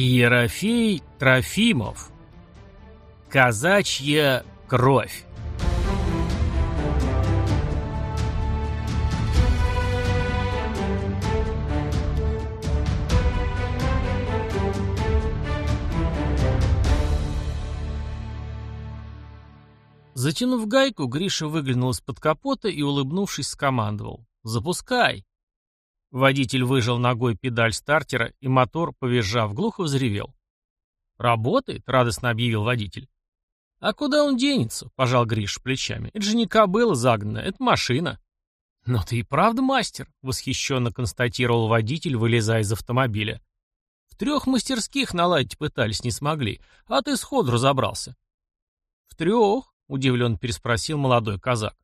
Ерофей Трофимов. Казачья кровь. Затянув гайку, Гриша выглянул из-под капота и, улыбнувшись, скомандовал. «Запускай!» Водитель выжал ногой педаль стартера, и мотор, повизжав, глухо взревел. «Работает?» — радостно объявил водитель. «А куда он денется?» — пожал Гриш плечами. «Это же не кобыла загнанная, это машина». «Но ты и правда мастер», — восхищенно констатировал водитель, вылезая из автомобиля. «В трех мастерских наладить пытались, не смогли, а ты сходу разобрался». «В трех?» — удивленно переспросил молодой казак.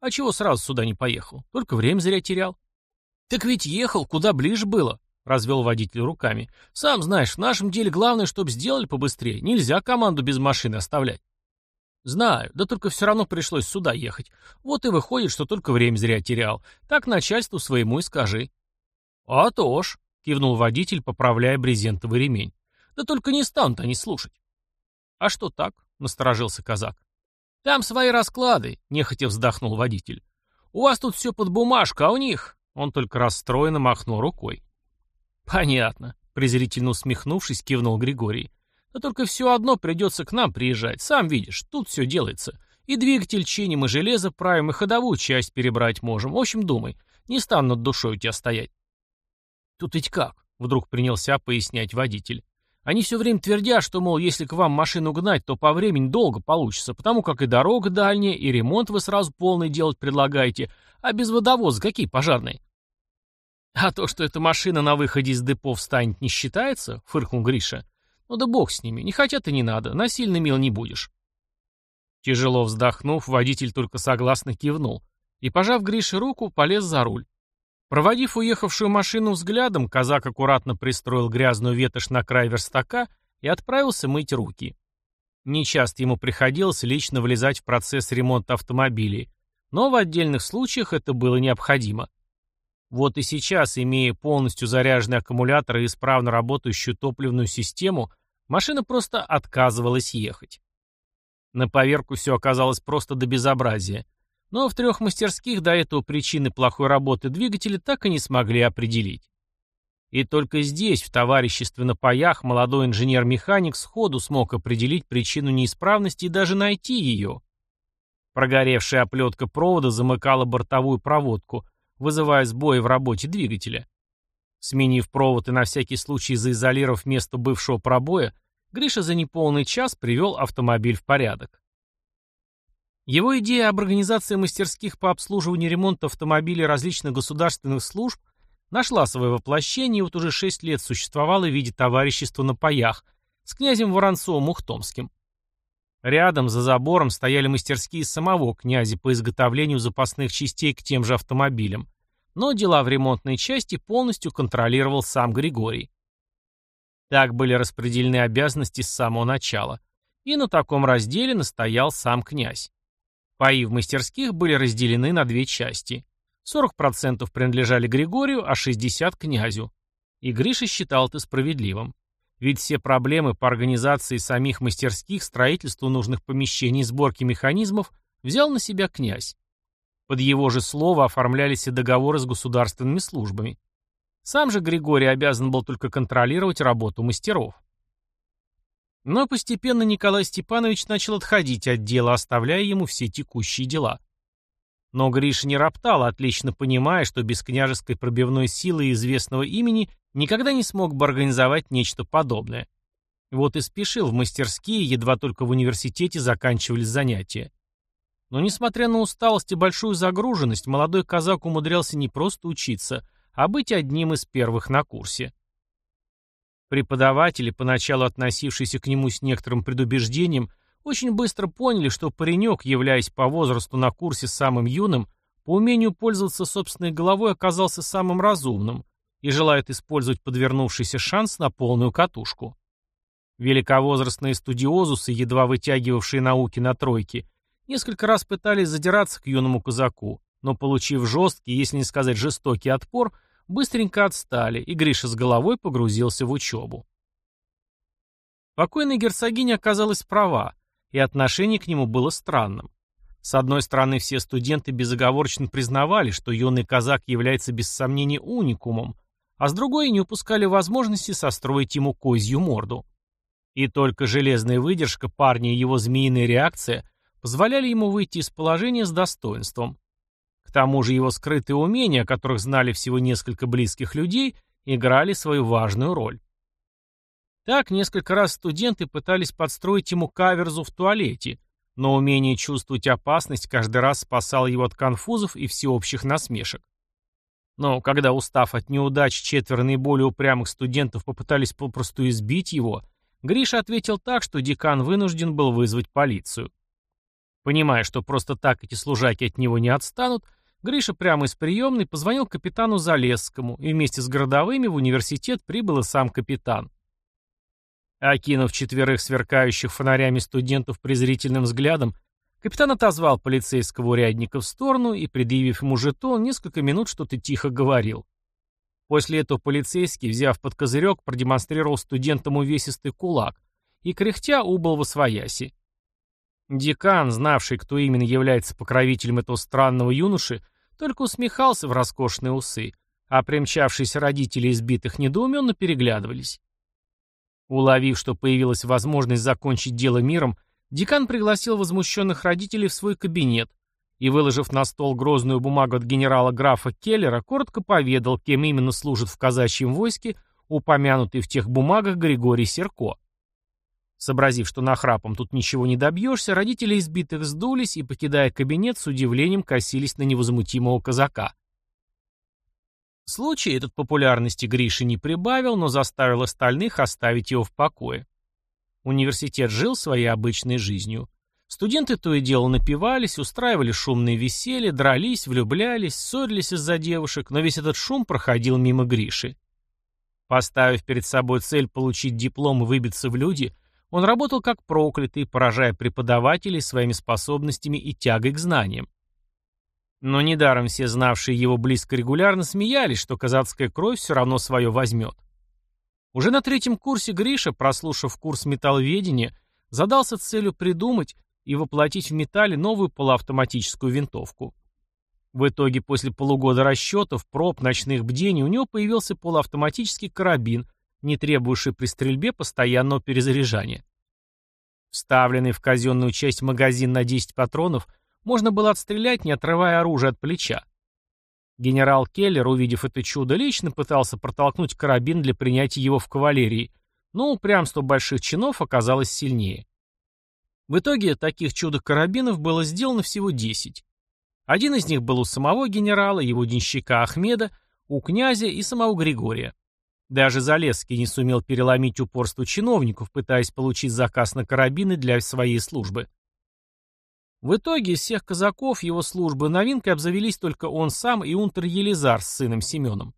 «А чего сразу сюда не поехал? Только время зря терял». «Так ведь ехал, куда ближе было», — развел водитель руками. «Сам знаешь, в нашем деле главное, чтобы сделали побыстрее. Нельзя команду без машины оставлять». «Знаю, да только все равно пришлось сюда ехать. Вот и выходит, что только время зря терял. Так начальству своему и скажи». «А то ж», — кивнул водитель, поправляя брезентовый ремень. «Да только не станут они слушать». «А что так?» — насторожился казак. «Там свои расклады», — нехотя вздохнул водитель. «У вас тут все под бумажку, а у них...» Он только расстроенно махнул рукой. «Понятно», — презрительно усмехнувшись, кивнул Григорий. «Да только все одно придется к нам приезжать. Сам видишь, тут все делается. И двигатель чиним, и железо правим, и ходовую часть перебрать можем. В общем, думай, не стану над душой у тебя стоять». «Тут ведь как?» — вдруг принялся пояснять водитель. «Они все время твердят, что, мол, если к вам машину гнать, то по времени долго получится, потому как и дорога дальняя, и ремонт вы сразу полный делать предлагаете, а без водовоза какие пожарные?» «А то, что эта машина на выходе из депо встанет, не считается?» — фыркнул Гриша. «Ну да бог с ними, не хотят и не надо, насильно мил не будешь». Тяжело вздохнув, водитель только согласно кивнул и, пожав Грише руку, полез за руль. Проводив уехавшую машину взглядом, казак аккуратно пристроил грязную ветошь на край верстака и отправился мыть руки. Нечасто ему приходилось лично влезать в процесс ремонта автомобилей, но в отдельных случаях это было необходимо. Вот и сейчас, имея полностью заряженный аккумулятор и исправно работающую топливную систему, машина просто отказывалась ехать. На поверку все оказалось просто до безобразия. Но в трех мастерских до этого причины плохой работы двигателя так и не смогли определить. И только здесь, в товариществе на паях, молодой инженер-механик сходу смог определить причину неисправности и даже найти ее. Прогоревшая оплетка провода замыкала бортовую проводку, вызывая сбои в работе двигателя. Сменив провод и на всякий случай заизолировав место бывшего пробоя, Гриша за неполный час привел автомобиль в порядок. Его идея об организации мастерских по обслуживанию и ремонту автомобилей различных государственных служб нашла свое воплощение и вот уже шесть лет существовала в виде товарищества на паях с князем Воронцовым-Ухтомским. Рядом, за забором, стояли мастерские самого князя по изготовлению запасных частей к тем же автомобилям, но дела в ремонтной части полностью контролировал сам Григорий. Так были распределены обязанности с самого начала, и на таком разделе настоял сам князь. Паи в мастерских были разделены на две части. 40% принадлежали Григорию, а 60% князю. И Гриша считал это справедливым. Ведь все проблемы по организации самих мастерских, строительству нужных помещений, сборке механизмов взял на себя князь. Под его же слово оформлялись и договоры с государственными службами. Сам же Григорий обязан был только контролировать работу мастеров. Но постепенно Николай Степанович начал отходить от дела, оставляя ему все текущие дела. Но Гриша не роптал, отлично понимая, что без княжеской пробивной силы и известного имени никогда не смог бы организовать нечто подобное. Вот и спешил в мастерские, едва только в университете заканчивались занятия. Но несмотря на усталость и большую загруженность, молодой казак умудрялся не просто учиться, а быть одним из первых на курсе. Преподаватели, поначалу относившиеся к нему с некоторым предубеждением, очень быстро поняли, что паренек, являясь по возрасту на курсе самым юным, по умению пользоваться собственной головой оказался самым разумным и желает использовать подвернувшийся шанс на полную катушку. Великовозрастные студиозусы, едва вытягивавшие науки на тройке, несколько раз пытались задираться к юному казаку, но, получив жесткий, если не сказать жестокий отпор, быстренько отстали, и Гриша с головой погрузился в учебу. Покойная герцогиня оказалась права, и отношение к нему было странным. С одной стороны, все студенты безоговорочно признавали, что юный казак является без сомнения уникумом, а с другой не упускали возможности состроить ему козью морду. И только железная выдержка парня и его змеиная реакция позволяли ему выйти из положения с достоинством. К тому же его скрытые умения, о которых знали всего несколько близких людей, играли свою важную роль. Так несколько раз студенты пытались подстроить ему каверзу в туалете, но умение чувствовать опасность каждый раз спасало его от конфузов и всеобщих насмешек. Но когда, устав от неудач, четверо наиболее упрямых студентов попытались попросту избить его, Гриша ответил так, что декан вынужден был вызвать полицию. Понимая, что просто так эти служаки от него не отстанут, Гриша прямо из приемной позвонил капитану Залесскому, и вместе с городовыми в университет прибыл и сам капитан. Окинув четверых сверкающих фонарями студентов презрительным взглядом, капитан отозвал полицейского урядника в сторону и, предъявив ему жетон, несколько минут что-то тихо говорил. После этого полицейский, взяв под козырек, продемонстрировал студентам увесистый кулак и, кряхтя, убыл во свояси. Декан, знавший, кто именно является покровителем этого странного юноши, только усмехался в роскошные усы, а примчавшиеся родители избитых недоуменно переглядывались. Уловив, что появилась возможность закончить дело миром, декан пригласил возмущенных родителей в свой кабинет и, выложив на стол грозную бумагу от генерала графа Келлера, коротко поведал, кем именно служит в казачьем войске упомянутый в тех бумагах Григорий Серко. Сообразив, что нахрапом тут ничего не добьешься, родители избитых сдулись и, покидая кабинет, с удивлением косились на невозмутимого казака. Случай этот популярности Гриши не прибавил, но заставил остальных оставить его в покое. Университет жил своей обычной жизнью. Студенты то и дело напивались, устраивали шумные веселья, дрались, влюблялись, ссорились из-за девушек, но весь этот шум проходил мимо Гриши. Поставив перед собой цель получить диплом и выбиться в люди, он работал как проклятый, поражая преподавателей своими способностями и тягой к знаниям. Но недаром все знавшие его близко регулярно смеялись, что казацкая кровь все равно свое возьмет. Уже на третьем курсе Гриша, прослушав курс металловедения, задался целью придумать и воплотить в металле новую полуавтоматическую винтовку. В итоге после полугода расчетов, проб, ночных бдений у него появился полуавтоматический карабин – не требующий при стрельбе постоянного перезаряжания. Вставленный в казенную часть магазин на 10 патронов можно было отстрелять, не отрывая оружие от плеча. Генерал Келлер, увидев это чудо, лично пытался протолкнуть карабин для принятия его в кавалерии, но упрямство больших чинов оказалось сильнее. В итоге таких чудо-карабинов было сделано всего 10. Один из них был у самого генерала, его денщика Ахмеда, у князя и самого Григория. Даже Залесский не сумел переломить упорство чиновников, пытаясь получить заказ на карабины для своей службы. В итоге из всех казаков его службы новинкой обзавелись только он сам и унтер Елизар с сыном Семеном.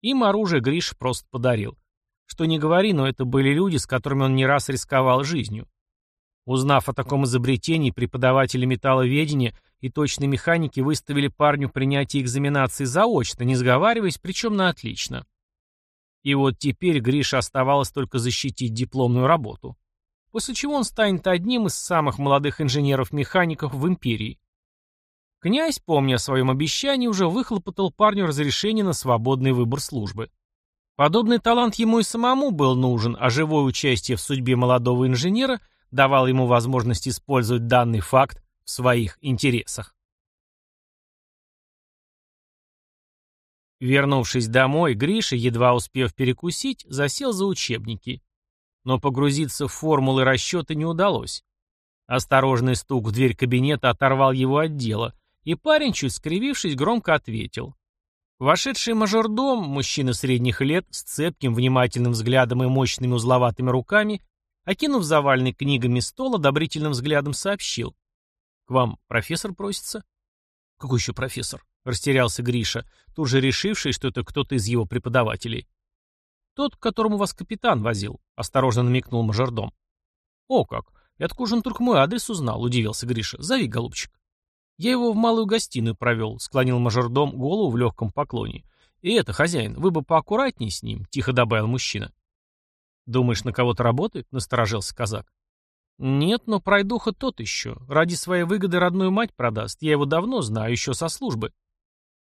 Им оружие Гриш просто подарил. Что не говори, но это были люди, с которыми он не раз рисковал жизнью. Узнав о таком изобретении, преподаватели металловедения и точной механики выставили парню принятие экзаменации заочно, не сговариваясь, причем на отлично. И вот теперь Грише оставалось только защитить дипломную работу. После чего он станет одним из самых молодых инженеров-механиков в империи. Князь, помня о своем обещании, уже выхлопотал парню разрешение на свободный выбор службы. Подобный талант ему и самому был нужен, а живое участие в судьбе молодого инженера давало ему возможность использовать данный факт в своих интересах. Вернувшись домой, Гриша, едва успев перекусить, засел за учебники. Но погрузиться в формулы расчета не удалось. Осторожный стук в дверь кабинета оторвал его от дела, и парень, чуть скривившись, громко ответил. Вошедший мажордом, мужчина средних лет, с цепким, внимательным взглядом и мощными узловатыми руками, окинув заваленный книгами стол, одобрительным взглядом сообщил. «К вам профессор просится?» «Какой еще профессор?» — растерялся Гриша, тут же решивший, что это кто-то из его преподавателей. «Тот, к которому вас капитан возил», — осторожно намекнул мажордом. «О как! И откуда он только мой адрес узнал?» — удивился Гриша. «Зови, голубчик». «Я его в малую гостиную провел», — склонил мажордом голову в легком поклоне. «И это, хозяин, вы бы поаккуратнее с ним», — тихо добавил мужчина. «Думаешь, на кого-то работает?» — насторожился казак. «Нет, но пройдуха тот еще. Ради своей выгоды родную мать продаст. Я его давно знаю, еще со службы».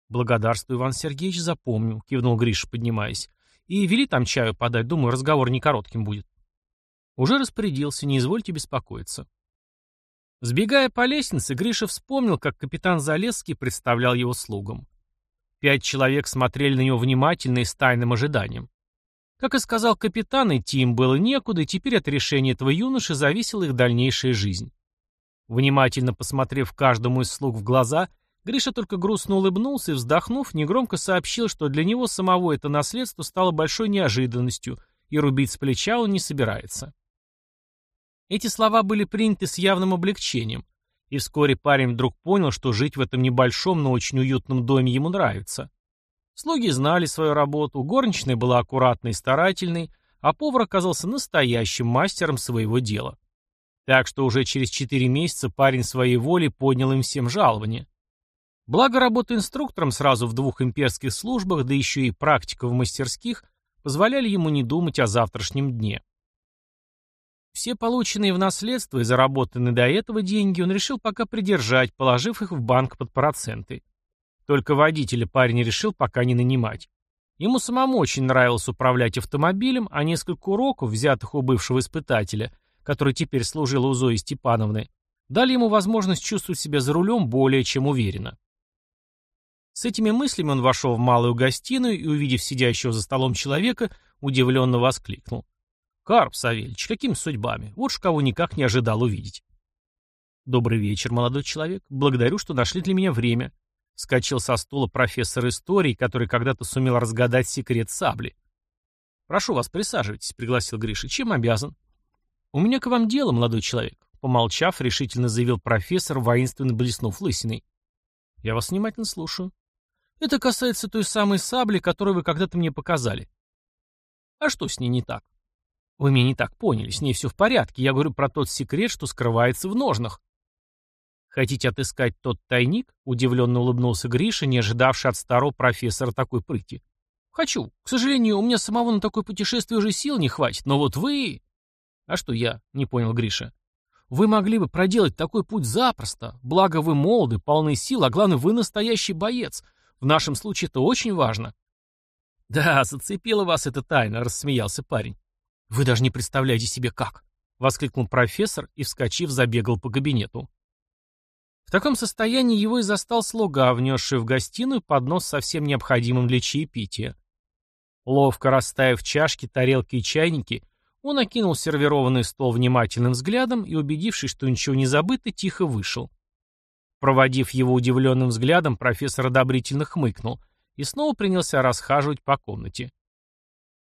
«Благодарствую, Иван Сергеевич, запомню», — кивнул Гриша, поднимаясь. «И вели там чаю подать, думаю, разговор не коротким будет». «Уже распорядился, не извольте беспокоиться». Сбегая по лестнице, Гриша вспомнил, как капитан Залесский представлял его слугам. Пять человек смотрели на него внимательно и с тайным ожиданием. Как и сказал капитан, идти им было некуда, и теперь от решения этого юноши зависела их дальнейшая жизнь. Внимательно посмотрев каждому из слуг в глаза, Гриша только грустно улыбнулся и, вздохнув, негромко сообщил, что для него самого это наследство стало большой неожиданностью, и рубить с плеча он не собирается. Эти слова были приняты с явным облегчением, и вскоре парень вдруг понял, что жить в этом небольшом, но очень уютном доме ему нравится. Слуги знали свою работу, горничная была аккуратной и старательной, а повар оказался настоящим мастером своего дела. Так что уже через четыре месяца парень своей волей поднял им всем жалование. Благо работа инструктором сразу в двух имперских службах, да еще и практика в мастерских, позволяли ему не думать о завтрашнем дне. Все полученные в наследство и заработанные до этого деньги он решил пока придержать, положив их в банк под проценты. Только водителя парень решил пока не нанимать. Ему самому очень нравилось управлять автомобилем, а несколько уроков, взятых у бывшего испытателя, который теперь служил у Зои Степановны, дали ему возможность чувствовать себя за рулем более чем уверенно. С этими мыслями он вошел в малую гостиную и, увидев сидящего за столом человека, удивленно воскликнул. «Карп Савельич, какими судьбами? Вот ж кого никак не ожидал увидеть». «Добрый вечер, молодой человек. Благодарю, что нашли для меня время», Скочил со стула профессор истории, который когда-то сумел разгадать секрет сабли. «Прошу вас, присаживайтесь», — пригласил Гриша. «Чем обязан?» «У меня к вам дело, молодой человек», — помолчав, решительно заявил профессор, воинственно блеснув лысиной. «Я вас внимательно слушаю. Это касается той самой сабли, которую вы когда-то мне показали». «А что с ней не так?» «Вы меня не так поняли. С ней все в порядке. Я говорю про тот секрет, что скрывается в ножнах». «Хотите отыскать тот тайник?» — удивленно улыбнулся Гриша, не ожидавший от старого профессора такой прыти. «Хочу. К сожалению, у меня самого на такое путешествие уже сил не хватит, но вот вы...» «А что я?» — не понял Гриша. «Вы могли бы проделать такой путь запросто. Благо вы молоды, полны сил, а главное, вы настоящий боец. В нашем случае это очень важно». «Да, зацепила вас эта тайна», — рассмеялся парень. «Вы даже не представляете себе как!» — воскликнул профессор и, вскочив, забегал по кабинету. В таком состоянии его и застал слуга, внесший в гостиную поднос со всем необходимым для чаепития. Ловко расставив чашки, тарелки и чайники, он окинул сервированный стол внимательным взглядом и, убедившись, что ничего не забыто, тихо вышел. Проводив его удивленным взглядом, профессор одобрительно хмыкнул и снова принялся расхаживать по комнате.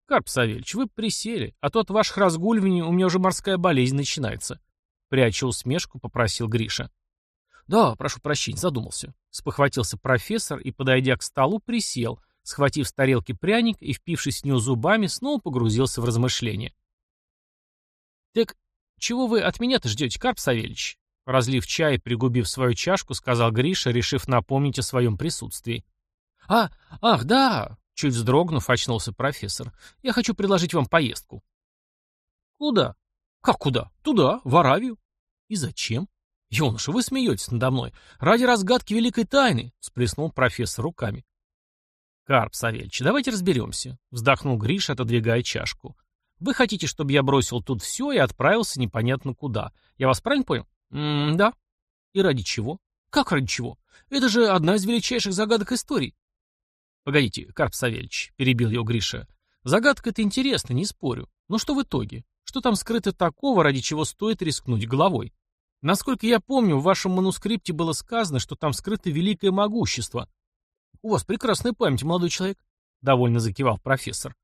«Карп Савельич, вы присели, а то от ваших разгуливаний у меня уже морская болезнь начинается», пряча усмешку, попросил Гриша. «Да, прошу прощения, задумался». Спохватился профессор и, подойдя к столу, присел, схватив с тарелки пряник и, впившись в него зубами, снова погрузился в размышления. «Так чего вы от меня-то ждете, Карп Савельич?» Разлив чай и пригубив свою чашку, сказал Гриша, решив напомнить о своем присутствии. «А, ах, да!» Чуть вздрогнув, очнулся профессор. «Я хочу предложить вам поездку». «Куда?» «Как куда? Туда, в Аравию». «И зачем?» «Юноша, вы смеетесь надо мной. Ради разгадки великой тайны!» — сплеснул профессор руками. «Карп Савельич, давайте разберемся», — вздохнул Гриша, отодвигая чашку. «Вы хотите, чтобы я бросил тут все и отправился непонятно куда. Я вас правильно понял?» «М-да». «И ради чего?» «Как ради чего? Это же одна из величайших загадок истории». «Погодите, Карп Савельич», — перебил его Гриша. «Загадка-то интересна, не спорю. Но что в итоге? Что там скрыто такого, ради чего стоит рискнуть головой?» Насколько я помню, в вашем манускрипте было сказано, что там скрыто великое могущество. У вас прекрасная память, молодой человек, довольно закивал профессор.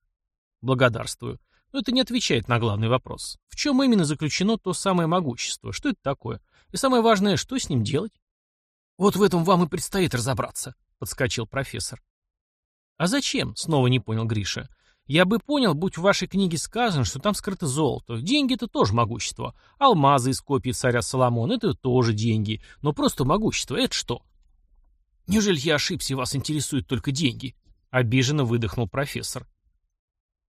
Благодарствую. Но это не отвечает на главный вопрос. В чем именно заключено то самое могущество? Что это такое? И самое важное, что с ним делать? Вот в этом вам и предстоит разобраться, подскочил профессор. А зачем? Снова не понял Гриша. Я бы понял, будь в вашей книге сказано, что там скрыто золото. Деньги — это тоже могущество. Алмазы из копии царя Соломона — это тоже деньги. Но просто могущество — это что? Неужели я ошибся, и вас интересуют только деньги? Обиженно выдохнул профессор.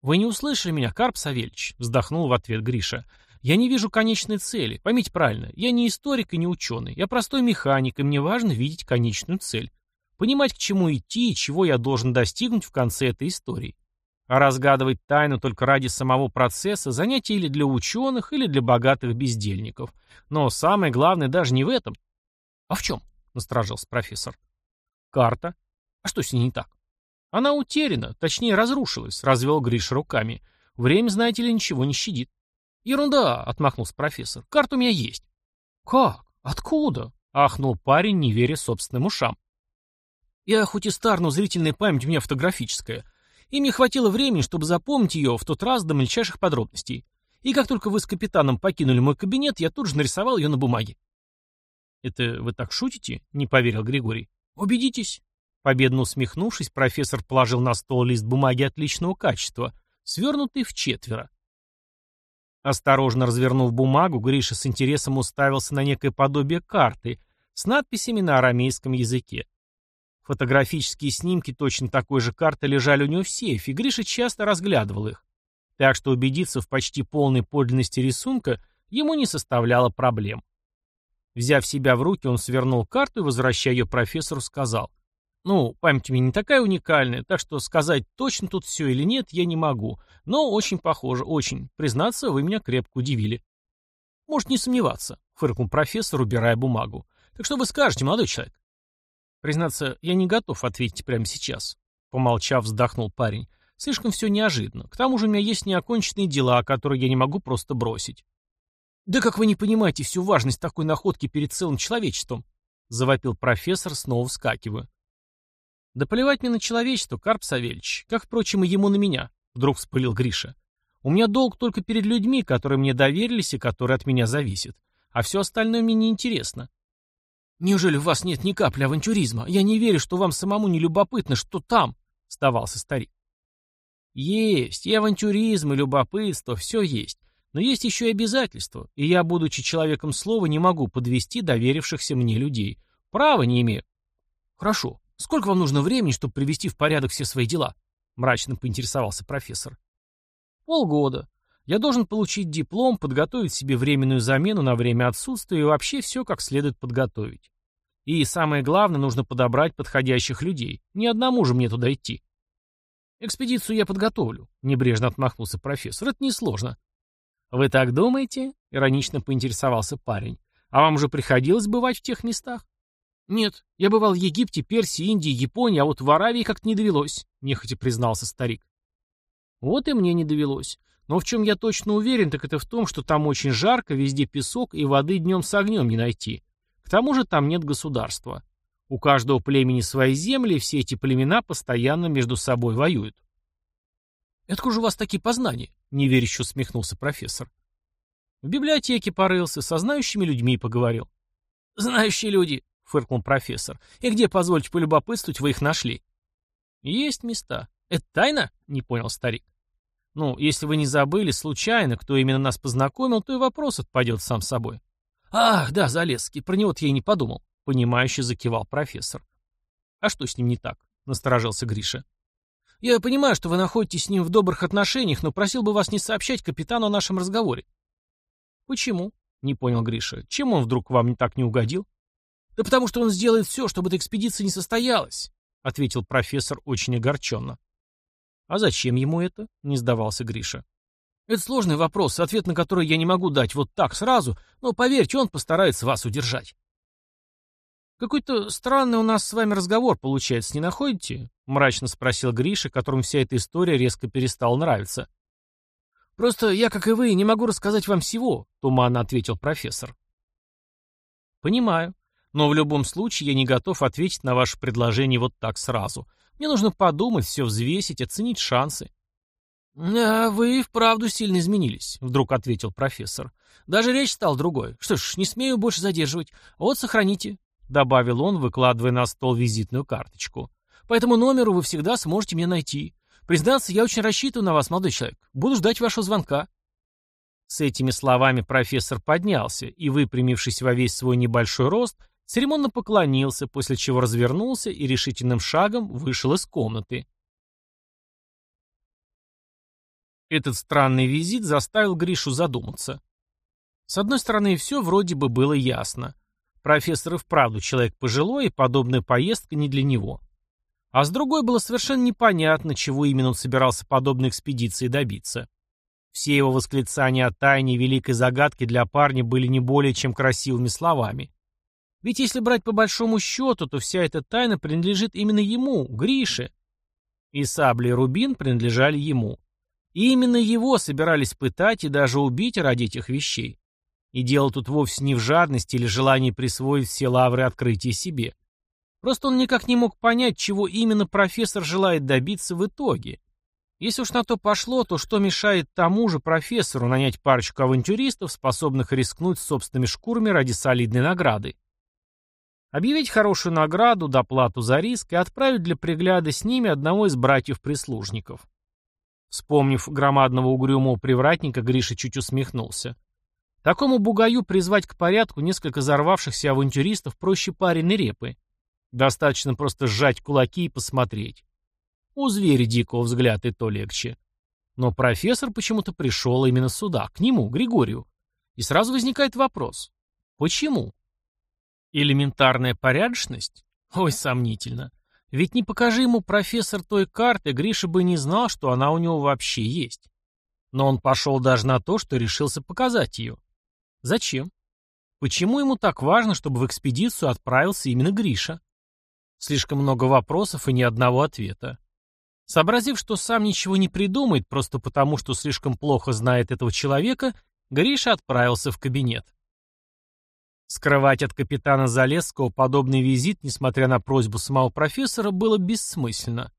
«Вы не услышали меня, Карп Савельич?» — вздохнул в ответ Гриша. «Я не вижу конечной цели. Поймите правильно, я не историк и не ученый. Я простой механик, и мне важно видеть конечную цель. Понимать, к чему идти и чего я должен достигнуть в конце этой истории. А разгадывать тайну только ради самого процесса – занятие или для ученых, или для богатых бездельников. Но самое главное даже не в этом. «А в чем?» – насторожился профессор. «Карта. А что с ней не так?» Она утеряна, точнее разрушилась, развел Гриш руками. Время, знаете ли, ничего не щадит. Ерунда, отмахнулся профессор. Карта у меня есть. Как? Откуда? Ахнул парень, не веря собственным ушам. Я хоть и стар, но зрительная память у меня фотографическая. И мне хватило времени, чтобы запомнить ее в тот раз до мельчайших подробностей. И как только вы с капитаном покинули мой кабинет, я тут же нарисовал ее на бумаге. «Это вы так шутите?» — не поверил Григорий. «Убедитесь. Победно усмехнувшись, профессор положил на стол лист бумаги отличного качества, свернутый в четверо. Осторожно развернув бумагу, Гриша с интересом уставился на некое подобие карты с надписями на арамейском языке. Фотографические снимки точно такой же карты лежали у него в сейфе, и Гриша часто разглядывал их. Так что убедиться в почти полной подлинности рисунка ему не составляло проблем. Взяв себя в руки, он свернул карту и, возвращая ее профессору, сказал — ну, память у меня не такая уникальная, так что сказать точно тут все или нет я не могу. Но очень похоже, очень. Признаться, вы меня крепко удивили. Может не сомневаться, фыркнул профессор, убирая бумагу. Так что вы скажете, молодой человек? Признаться, я не готов ответить прямо сейчас. Помолчав, вздохнул парень. Слишком все неожиданно. К тому же у меня есть неоконченные дела, которые я не могу просто бросить. Да как вы не понимаете всю важность такой находки перед целым человечеством? Завопил профессор, снова вскакивая. «Да плевать мне на человечество, Карп Савельич, как, впрочем, и ему на меня», — вдруг вспылил Гриша. «У меня долг только перед людьми, которые мне доверились и которые от меня зависят. А все остальное мне неинтересно». «Неужели у вас нет ни капли авантюризма? Я не верю, что вам самому не любопытно, что там», — сдавался старик. «Есть, и авантюризм, и любопытство, все есть. Но есть еще и обязательства, и я, будучи человеком слова, не могу подвести доверившихся мне людей. Права не имею». «Хорошо, «Сколько вам нужно времени, чтобы привести в порядок все свои дела?» — мрачно поинтересовался профессор. «Полгода. Я должен получить диплом, подготовить себе временную замену на время отсутствия и вообще все как следует подготовить. И самое главное, нужно подобрать подходящих людей. Ни одному же мне туда идти». «Экспедицию я подготовлю», — небрежно отмахнулся профессор. «Это несложно». «Вы так думаете?» — иронично поинтересовался парень. «А вам уже приходилось бывать в тех местах?» «Нет, я бывал в Египте, Персии, Индии, Японии, а вот в Аравии как-то не довелось», — нехотя признался старик. «Вот и мне не довелось. Но в чем я точно уверен, так это в том, что там очень жарко, везде песок, и воды днем с огнем не найти. К тому же там нет государства. У каждого племени свои земли, все эти племена постоянно между собой воюют». «Откуда же у вас такие познания?» — неверяще усмехнулся профессор. В библиотеке порылся, со знающими людьми поговорил. «Знающие люди», — фыркнул профессор. «И где, позвольте полюбопытствовать, вы их нашли?» «Есть места. Это тайна?» — не понял старик. «Ну, если вы не забыли, случайно, кто именно нас познакомил, то и вопрос отпадет сам собой». «Ах, да, Залесский, про него-то я и не подумал», — понимающе закивал профессор. «А что с ним не так?» — насторожился Гриша. «Я понимаю, что вы находитесь с ним в добрых отношениях, но просил бы вас не сообщать капитану о нашем разговоре». «Почему?» — не понял Гриша. «Чем он вдруг вам так не угодил?» «Да потому что он сделает все, чтобы эта экспедиция не состоялась», — ответил профессор очень огорченно. «А зачем ему это?» — не сдавался Гриша. «Это сложный вопрос, ответ на который я не могу дать вот так сразу, но, поверьте, он постарается вас удержать». «Какой-то странный у нас с вами разговор получается, не находите?» — мрачно спросил Гриша, которому вся эта история резко перестала нравиться. «Просто я, как и вы, не могу рассказать вам всего», — туманно ответил профессор. «Понимаю. Но в любом случае я не готов ответить на ваше предложение вот так сразу. Мне нужно подумать, все взвесить, оценить шансы. «А вы вправду сильно изменились», — вдруг ответил профессор. «Даже речь стала другой. Что ж, не смею больше задерживать. Вот, сохраните», — добавил он, выкладывая на стол визитную карточку. «По этому номеру вы всегда сможете меня найти. Признаться, я очень рассчитываю на вас, молодой человек. Буду ждать вашего звонка». С этими словами профессор поднялся и, выпрямившись во весь свой небольшой рост, Церемонно поклонился, после чего развернулся и решительным шагом вышел из комнаты. Этот странный визит заставил Гришу задуматься. С одной стороны, все вроде бы было ясно. Профессор и вправду человек пожилой, и подобная поездка не для него. А с другой было совершенно непонятно, чего именно он собирался подобной экспедиции добиться. Все его восклицания о тайне великой загадки для парня были не более чем красивыми словами. Ведь если брать по большому счету, то вся эта тайна принадлежит именно ему, Грише. И сабли и рубин принадлежали ему. И именно его собирались пытать и даже убить ради этих вещей. И дело тут вовсе не в жадности или желании присвоить все лавры открытия себе. Просто он никак не мог понять, чего именно профессор желает добиться в итоге. Если уж на то пошло, то что мешает тому же профессору нанять парочку авантюристов, способных рискнуть собственными шкурами ради солидной награды? Объявить хорошую награду, доплату за риск и отправить для пригляда с ними одного из братьев-прислужников. Вспомнив громадного угрюмого привратника, Гриша чуть усмехнулся. Такому бугаю призвать к порядку несколько взорвавшихся авантюристов проще пареной репы. Достаточно просто сжать кулаки и посмотреть. У зверя дикого взгляд и то легче. Но профессор почему-то пришел именно сюда, к нему, Григорию. И сразу возникает вопрос. Почему? Элементарная порядочность? Ой, сомнительно. Ведь не покажи ему профессор той карты, Гриша бы не знал, что она у него вообще есть. Но он пошел даже на то, что решился показать ее. Зачем? Почему ему так важно, чтобы в экспедицию отправился именно Гриша? Слишком много вопросов и ни одного ответа. Сообразив, что сам ничего не придумает, просто потому, что слишком плохо знает этого человека, Гриша отправился в кабинет. Скрывать от капитана Залесского подобный визит, несмотря на просьбу самого профессора, было бессмысленно.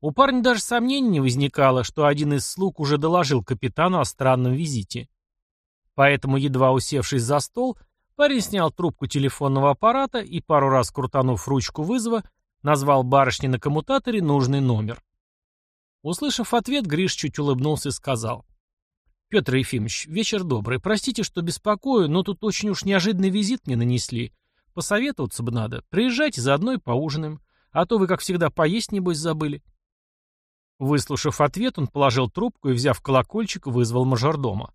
У парня даже сомнений не возникало, что один из слуг уже доложил капитану о странном визите. Поэтому, едва усевшись за стол, парень снял трубку телефонного аппарата и, пару раз крутанув ручку вызова, назвал барышне на коммутаторе нужный номер. Услышав ответ, Гриш чуть улыбнулся и сказал. «Петр Ефимович, вечер добрый. Простите, что беспокою, но тут очень уж неожиданный визит мне нанесли. Посоветоваться бы надо. Приезжайте, заодно и поужинаем. А то вы, как всегда, поесть, небось, забыли». Выслушав ответ, он положил трубку и, взяв колокольчик, вызвал мажордома.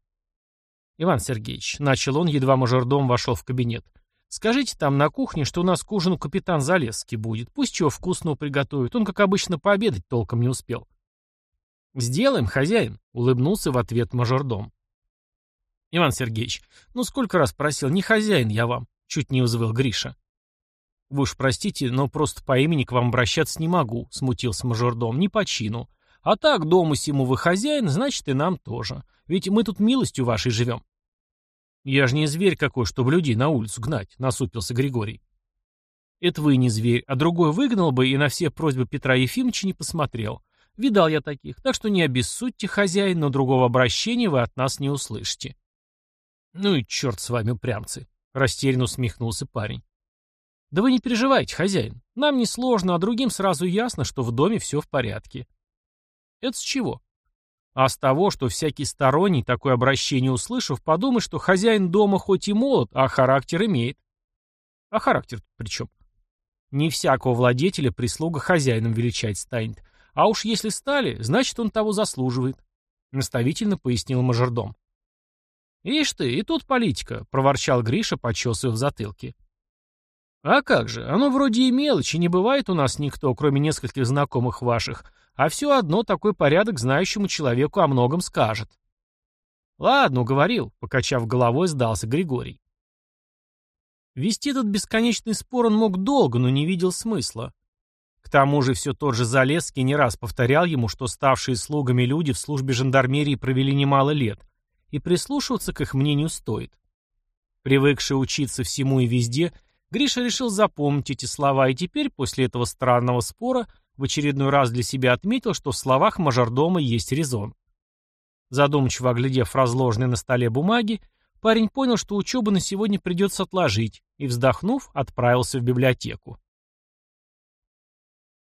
«Иван Сергеевич», — начал он, едва мажордом вошел в кабинет, — «скажите там на кухне, что у нас к ужину капитан Залесский будет. Пусть чего вкусного приготовит. Он, как обычно, пообедать толком не успел». «Сделаем, хозяин», — улыбнулся в ответ мажордом. «Иван Сергеевич, ну сколько раз просил, не хозяин я вам», — чуть не взвыл Гриша. «Вы уж простите, но просто по имени к вам обращаться не могу», — смутился мажордом, — «не по чину. А так, дому сему вы хозяин, значит и нам тоже. Ведь мы тут милостью вашей живем. Я же не зверь какой, чтобы людей на улицу гнать, насупился Григорий. Это вы не зверь, а другой выгнал бы и на все просьбы Петра Ефимовича не посмотрел. Видал я таких, так что не обессудьте, хозяин, но другого обращения вы от нас не услышите. Ну и черт с вами, упрямцы, растерянно усмехнулся парень. Да вы не переживайте, хозяин. Нам не сложно, а другим сразу ясно, что в доме все в порядке. Это с чего? А с того, что всякий сторонний, такое обращение услышав, подумает, что хозяин дома хоть и молод, а характер имеет. А характер при чем? Не всякого владетеля прислуга хозяином величать станет. А уж если стали, значит он того заслуживает. Наставительно пояснил мажордом. «Ишь ты, и тут политика», — проворчал Гриша, почесывая в затылке. «А как же, оно вроде и мелочи, не бывает у нас никто, кроме нескольких знакомых ваших, а все одно такой порядок знающему человеку о многом скажет. Ладно, уговорил, покачав головой, сдался Григорий. Вести этот бесконечный спор он мог долго, но не видел смысла. К тому же все тот же Залесский не раз повторял ему, что ставшие слугами люди в службе жандармерии провели немало лет, и прислушиваться к их мнению стоит. Привыкший учиться всему и везде, Гриша решил запомнить эти слова, и теперь, после этого странного спора, в очередной раз для себя отметил, что в словах мажордома есть резон. Задумчиво оглядев разложенные на столе бумаги, парень понял, что учебу на сегодня придется отложить, и, вздохнув, отправился в библиотеку.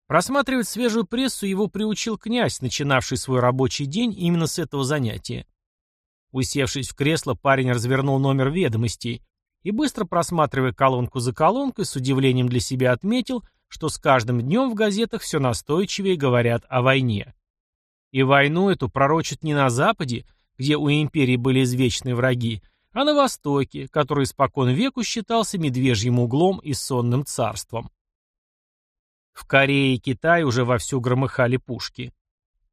Просматривать свежую прессу его приучил князь, начинавший свой рабочий день именно с этого занятия. Усевшись в кресло, парень развернул номер ведомостей и, быстро просматривая колонку за колонкой, с удивлением для себя отметил, что с каждым днем в газетах все настойчивее говорят о войне. И войну эту пророчат не на Западе, где у империи были извечные враги, а на Востоке, который испокон веку считался медвежьим углом и сонным царством. В Корее и Китае уже вовсю громыхали пушки.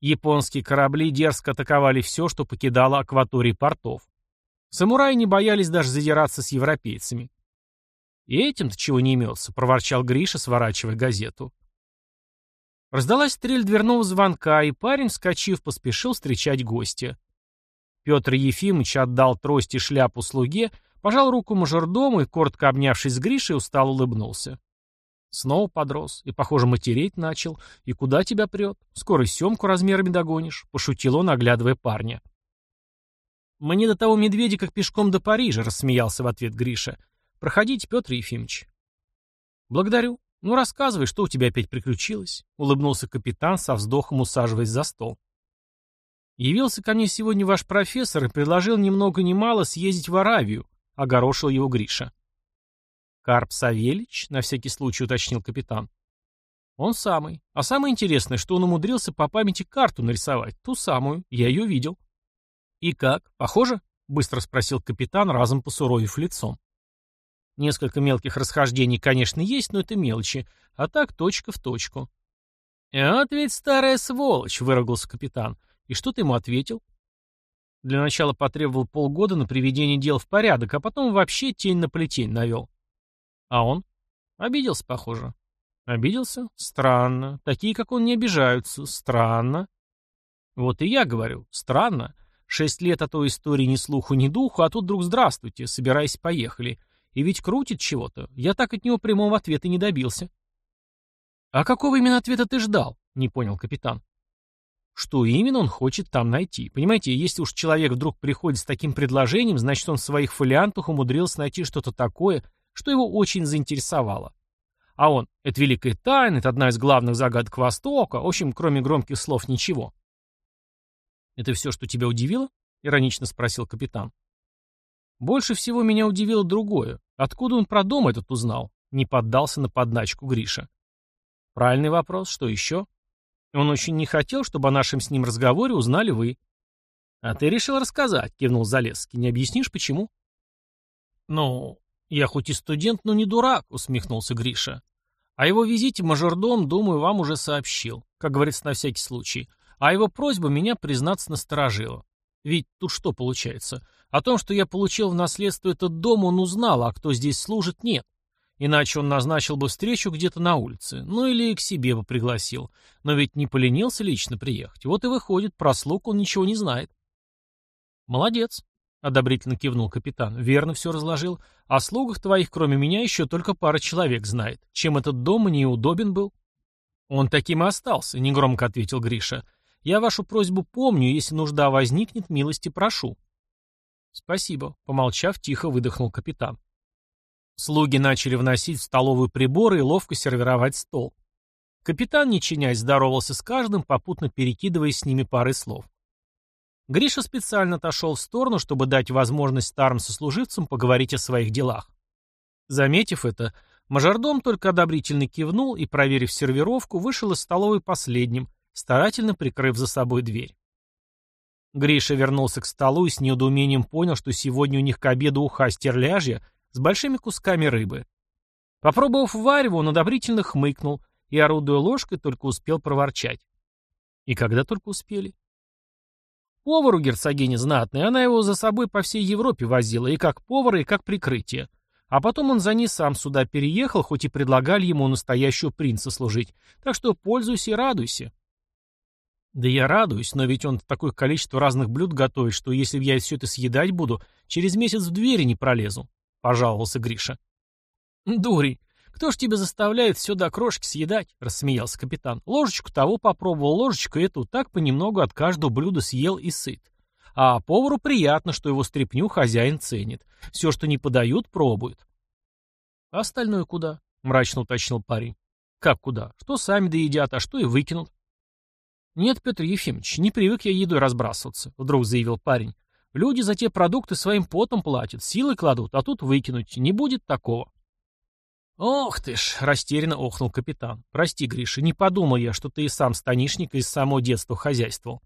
Японские корабли дерзко атаковали все, что покидало акватории портов. Самураи не боялись даже задираться с европейцами. «И этим-то чего не имелся», — проворчал Гриша, сворачивая газету. Раздалась стрель дверного звонка, и парень, вскочив, поспешил встречать гостя. Петр Ефимович отдал трость и шляпу слуге, пожал руку мажордому и, коротко обнявшись с Гришей, устал улыбнулся. Снова подрос, и, похоже, матереть начал. И куда тебя прет? Скоро семку размерами догонишь, — пошутил он, оглядывая парня. Мне до того медведя, как пешком до Парижа, — рассмеялся в ответ Гриша. Проходите, Петр Ефимович. Благодарю. Ну, рассказывай, что у тебя опять приключилось, — улыбнулся капитан со вздохом, усаживаясь за стол. Явился ко мне сегодня ваш профессор и предложил ни много ни мало съездить в Аравию, — огорошил его Гриша. Карп Савельич, на всякий случай уточнил капитан. Он самый. А самое интересное, что он умудрился по памяти карту нарисовать, ту самую, я ее видел. И как, похоже? Быстро спросил капитан, разом посуровив лицом. Несколько мелких расхождений, конечно, есть, но это мелочи, а так точка в точку. «Вот ведь старая сволочь!» — выругался капитан. И что ты ему ответил? Для начала потребовал полгода на приведение дел в порядок, а потом вообще тень на плетень навел. А он? Обиделся, похоже. Обиделся? Странно. Такие, как он, не обижаются. Странно. Вот и я говорю. Странно. Шесть лет о той истории ни слуху, ни духу, а тут вдруг здравствуйте, собирайся, поехали. И ведь крутит чего-то. Я так от него прямого ответа не добился. А какого именно ответа ты ждал? Не понял капитан. Что именно он хочет там найти? Понимаете, если уж человек вдруг приходит с таким предложением, значит он в своих фолиантах умудрился найти что-то такое, что его очень заинтересовало. А он, это великая тайна, это одна из главных загадок Востока, в общем, кроме громких слов, ничего. «Это все, что тебя удивило?» — иронично спросил капитан. «Больше всего меня удивило другое. Откуда он про дом этот узнал?» — не поддался на подначку Гриша. «Правильный вопрос. Что еще?» Он очень не хотел, чтобы о нашем с ним разговоре узнали вы. А ты решил рассказать, кивнул Залесский. Не объяснишь, почему? Ну, я хоть и студент, но не дурак, усмехнулся Гриша. О его визите мажордом, думаю, вам уже сообщил, как говорится, на всякий случай. А его просьба меня, признаться, насторожила. Ведь тут что получается? О том, что я получил в наследство этот дом, он узнал, а кто здесь служит, нет. Иначе он назначил бы встречу где-то на улице, ну или к себе бы пригласил. Но ведь не поленился лично приехать. Вот и выходит, про слуг он ничего не знает. Молодец, одобрительно кивнул капитан. Верно все разложил. О слугах твоих, кроме меня, еще только пара человек знает. Чем этот дом мне удобен был? Он таким и остался, негромко ответил Гриша. Я вашу просьбу помню, если нужда возникнет, милости прошу. Спасибо, помолчав, тихо выдохнул капитан. Слуги начали вносить в столовую приборы и ловко сервировать стол. Капитан, не чинясь, здоровался с каждым, попутно перекидывая с ними пары слов. Гриша специально отошел в сторону, чтобы дать возможность старым сослуживцам поговорить о своих делах. Заметив это, мажордом только одобрительно кивнул и, проверив сервировку, вышел из столовой последним, старательно прикрыв за собой дверь. Гриша вернулся к столу и с недоумением понял, что сегодня у них к обеду уха стерляжья с большими кусками рыбы. Попробовав варево, он одобрительно хмыкнул и, орудуя ложкой, только успел проворчать. И когда только успели. Повару герцогиня знатная, она его за собой по всей Европе возила, и как повара, и как прикрытие. А потом он за ней сам сюда переехал, хоть и предлагали ему настоящего принца служить. Так что пользуйся и радуйся. Да я радуюсь, но ведь он такое количество разных блюд готовит, что если я все это съедать буду, через месяц в двери не пролезу пожаловался Гриша. «Дурень, кто ж тебя заставляет все до крошки съедать?» — рассмеялся капитан. «Ложечку того попробовал, ложечку эту, так понемногу от каждого блюда съел и сыт. А повару приятно, что его стряпню хозяин ценит. Все, что не подают, пробует». «А остальное куда?» — мрачно уточнил парень. «Как куда? Что сами доедят, а что и выкинут?» «Нет, Петр Ефимович, не привык я едой разбрасываться», — вдруг заявил парень. Люди за те продукты своим потом платят, силы кладут, а тут выкинуть. Не будет такого. «Ох ты ж!» — растерянно охнул капитан. «Прости, Гриша, не подумал я, что ты и сам станишник из самого детства хозяйствовал».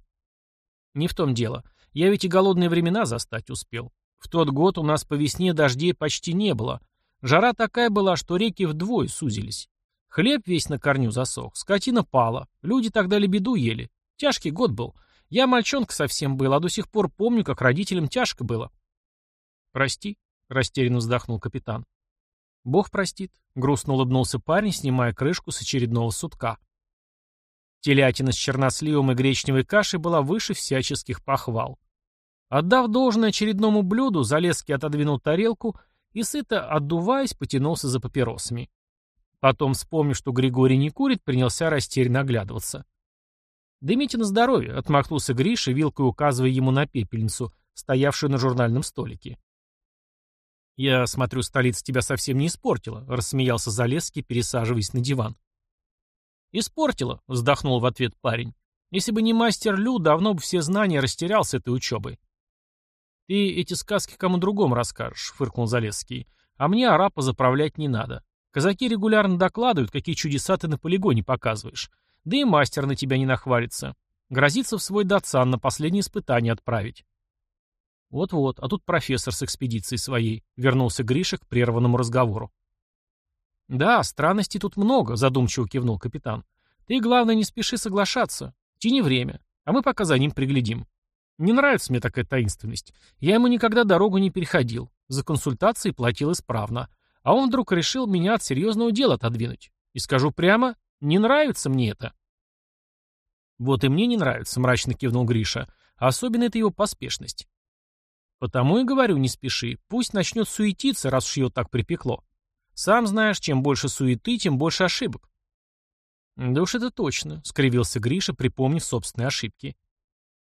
«Не в том дело. Я ведь и голодные времена застать успел. В тот год у нас по весне дождей почти не было. Жара такая была, что реки вдвое сузились. Хлеб весь на корню засох, скотина пала. Люди тогда лебеду ели. Тяжкий год был. Я мальчонка совсем был, а до сих пор помню, как родителям тяжко было». «Прости», — растерянно вздохнул капитан. «Бог простит», — грустно улыбнулся парень, снимая крышку с очередного сутка. Телятина с черносливом и гречневой кашей была выше всяческих похвал. Отдав должное очередному блюду, Залезский отодвинул тарелку и, сыто отдуваясь, потянулся за папиросами. Потом, вспомнив, что Григорий не курит, принялся растерянно оглядываться. «Дымите на здоровье», — отмахнулся Гриша, вилкой указывая ему на пепельницу, стоявшую на журнальном столике. «Я смотрю, столица тебя совсем не испортила», — рассмеялся Залесский, пересаживаясь на диван. «Испортила», — вздохнул в ответ парень. «Если бы не мастер Лю, давно бы все знания растерял с этой учебой». «Ты эти сказки кому другому расскажешь», — фыркнул Залесский. «А мне арапа заправлять не надо. Казаки регулярно докладывают, какие чудеса ты на полигоне показываешь. Да и мастер на тебя не нахвалится. Грозится в свой датсан на последнее испытание отправить». Вот-вот, а тут профессор с экспедицией своей. Вернулся Гриша к прерванному разговору. Да, странностей тут много, задумчиво кивнул капитан. Ты, главное, не спеши соглашаться. Тяни время, а мы пока за ним приглядим. Не нравится мне такая таинственность. Я ему никогда дорогу не переходил. За консультации платил исправно. А он вдруг решил меня от серьезного дела отодвинуть. И скажу прямо, не нравится мне это. Вот и мне не нравится, мрачно кивнул Гриша. особенно это его поспешность. Потому и говорю, не спеши. Пусть начнет суетиться, раз уж ее так припекло. Сам знаешь, чем больше суеты, тем больше ошибок. Да уж это точно, скривился Гриша, припомнив собственные ошибки.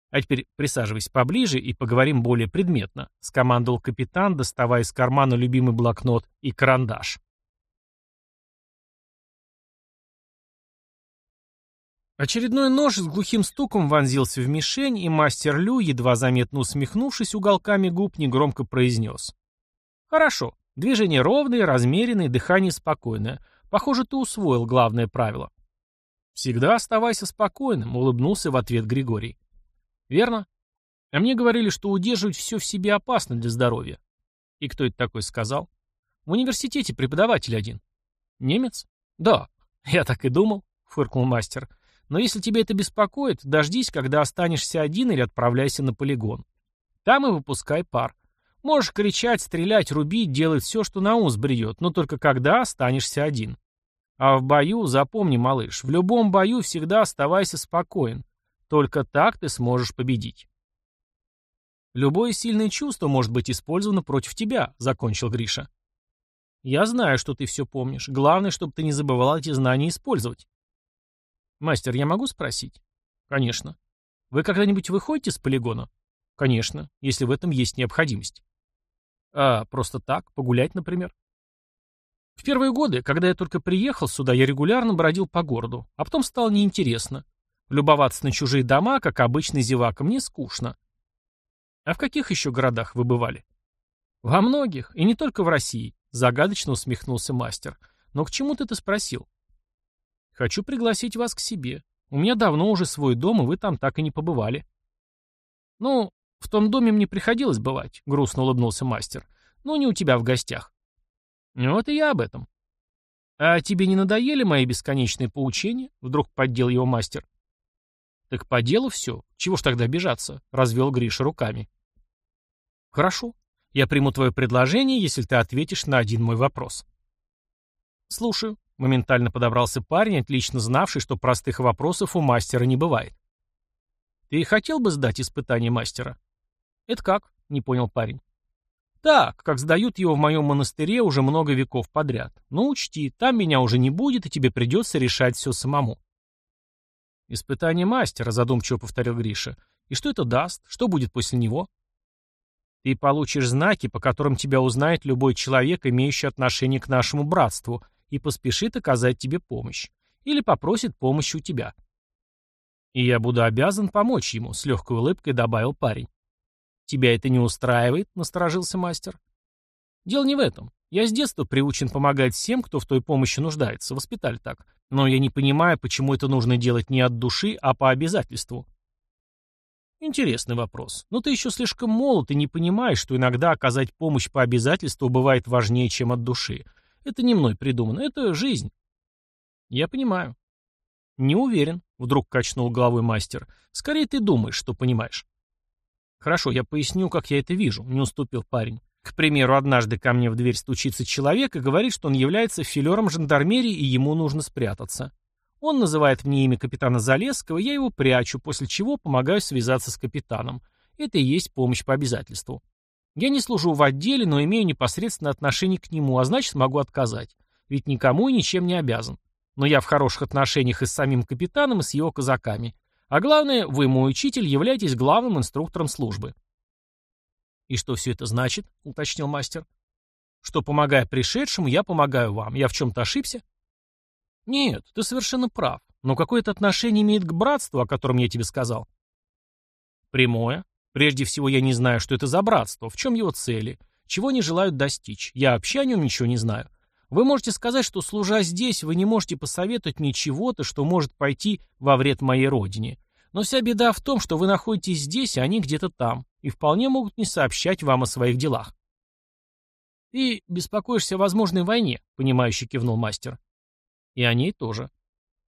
А теперь присаживайся поближе и поговорим более предметно, скомандовал капитан, доставая из кармана любимый блокнот и карандаш. Очередной нож с глухим стуком вонзился в мишень, и мастер Лю, едва заметно усмехнувшись уголками губ, негромко произнес. «Хорошо. Движение ровное, размеренное, дыхание спокойное. Похоже, ты усвоил главное правило». «Всегда оставайся спокойным», — улыбнулся в ответ Григорий. «Верно. А мне говорили, что удерживать все в себе опасно для здоровья». «И кто это такой сказал?» «В университете преподаватель один». «Немец?» «Да, я так и думал», — фыркнул мастер. Но если тебе это беспокоит, дождись, когда останешься один или отправляйся на полигон. Там и выпускай пар. Можешь кричать, стрелять, рубить, делать все, что на ум сбредет, но только когда останешься один. А в бою, запомни, малыш, в любом бою всегда оставайся спокоен. Только так ты сможешь победить. Любое сильное чувство может быть использовано против тебя, закончил Гриша. Я знаю, что ты все помнишь. Главное, чтобы ты не забывал эти знания использовать. «Мастер, я могу спросить?» «Конечно». «Вы когда-нибудь выходите с полигона?» «Конечно, если в этом есть необходимость». «А просто так, погулять, например?» В первые годы, когда я только приехал сюда, я регулярно бродил по городу, а потом стало неинтересно. Любоваться на чужие дома, как обычный зевака, мне скучно. А в каких еще городах вы бывали? Во многих, и не только в России, загадочно усмехнулся мастер. Но к чему ты это спросил? Хочу пригласить вас к себе. У меня давно уже свой дом, и вы там так и не побывали. Ну, в том доме мне приходилось бывать, грустно улыбнулся мастер. Ну, не у тебя в гостях. Вот и я об этом. А тебе не надоели мои бесконечные поучения? Вдруг поддел его мастер. Так по делу все. Чего ж тогда обижаться? Развел Гриша руками. Хорошо. Я приму твое предложение, если ты ответишь на один мой вопрос. Слушаю. Моментально подобрался парень, отлично знавший, что простых вопросов у мастера не бывает. «Ты хотел бы сдать испытание мастера?» «Это как?» — не понял парень. «Так, как сдают его в моем монастыре уже много веков подряд. Но учти, там меня уже не будет, и тебе придется решать все самому». «Испытание мастера», — задумчиво повторил Гриша. «И что это даст? Что будет после него?» «Ты получишь знаки, по которым тебя узнает любой человек, имеющий отношение к нашему братству, и поспешит оказать тебе помощь. Или попросит помощи у тебя. И я буду обязан помочь ему, с легкой улыбкой добавил парень. Тебя это не устраивает? Насторожился мастер. Дело не в этом. Я с детства приучен помогать всем, кто в той помощи нуждается. Воспитали так. Но я не понимаю, почему это нужно делать не от души, а по обязательству. Интересный вопрос. Но ты еще слишком молод и не понимаешь, что иногда оказать помощь по обязательству бывает важнее, чем от души. Это не мной придумано, это жизнь. Я понимаю. Не уверен, вдруг качнул головой мастер. Скорее ты думаешь, что понимаешь. Хорошо, я поясню, как я это вижу, не уступил парень. К примеру, однажды ко мне в дверь стучится человек и говорит, что он является филером жандармерии и ему нужно спрятаться. Он называет мне имя капитана Залесского, я его прячу, после чего помогаю связаться с капитаном. Это и есть помощь по обязательству. Я не служу в отделе, но имею непосредственное отношение к нему, а значит могу отказать. Ведь никому и ничем не обязан. Но я в хороших отношениях и с самим капитаном, и с его казаками. А главное, вы, мой учитель, являетесь главным инструктором службы. «И что все это значит?» — уточнил мастер. «Что, помогая пришедшему, я помогаю вам. Я в чем-то ошибся?» «Нет, ты совершенно прав. Но какое это отношение имеет к братству, о котором я тебе сказал?» «Прямое. Прежде всего, я не знаю, что это за братство, в чем его цели, чего они желают достичь. Я вообще о нем ничего не знаю. Вы можете сказать, что, служа здесь, вы не можете посоветовать мне чего-то, что может пойти во вред моей родине. Но вся беда в том, что вы находитесь здесь, а они где-то там, и вполне могут не сообщать вам о своих делах. «Ты беспокоишься о возможной войне», — понимающе кивнул мастер. И о ней тоже.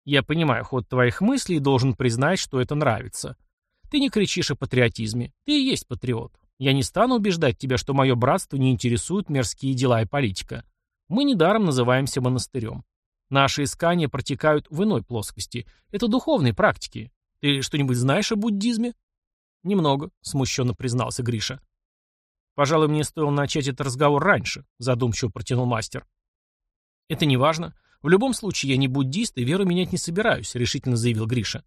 Я понимаю ход твоих мыслей и должен признать, что это нравится. Ты не кричишь о патриотизме. Ты и есть патриот. Я не стану убеждать тебя, что мое братство не интересует мирские дела и политика. Мы недаром называемся монастырем. Наши искания протекают в иной плоскости. Это духовные практики. Ты что-нибудь знаешь о буддизме? Немного, смущенно признался Гриша. Пожалуй, мне стоило начать этот разговор раньше, задумчиво протянул мастер. Это не важно. В любом случае, я не буддист и веру менять не собираюсь, решительно заявил Гриша.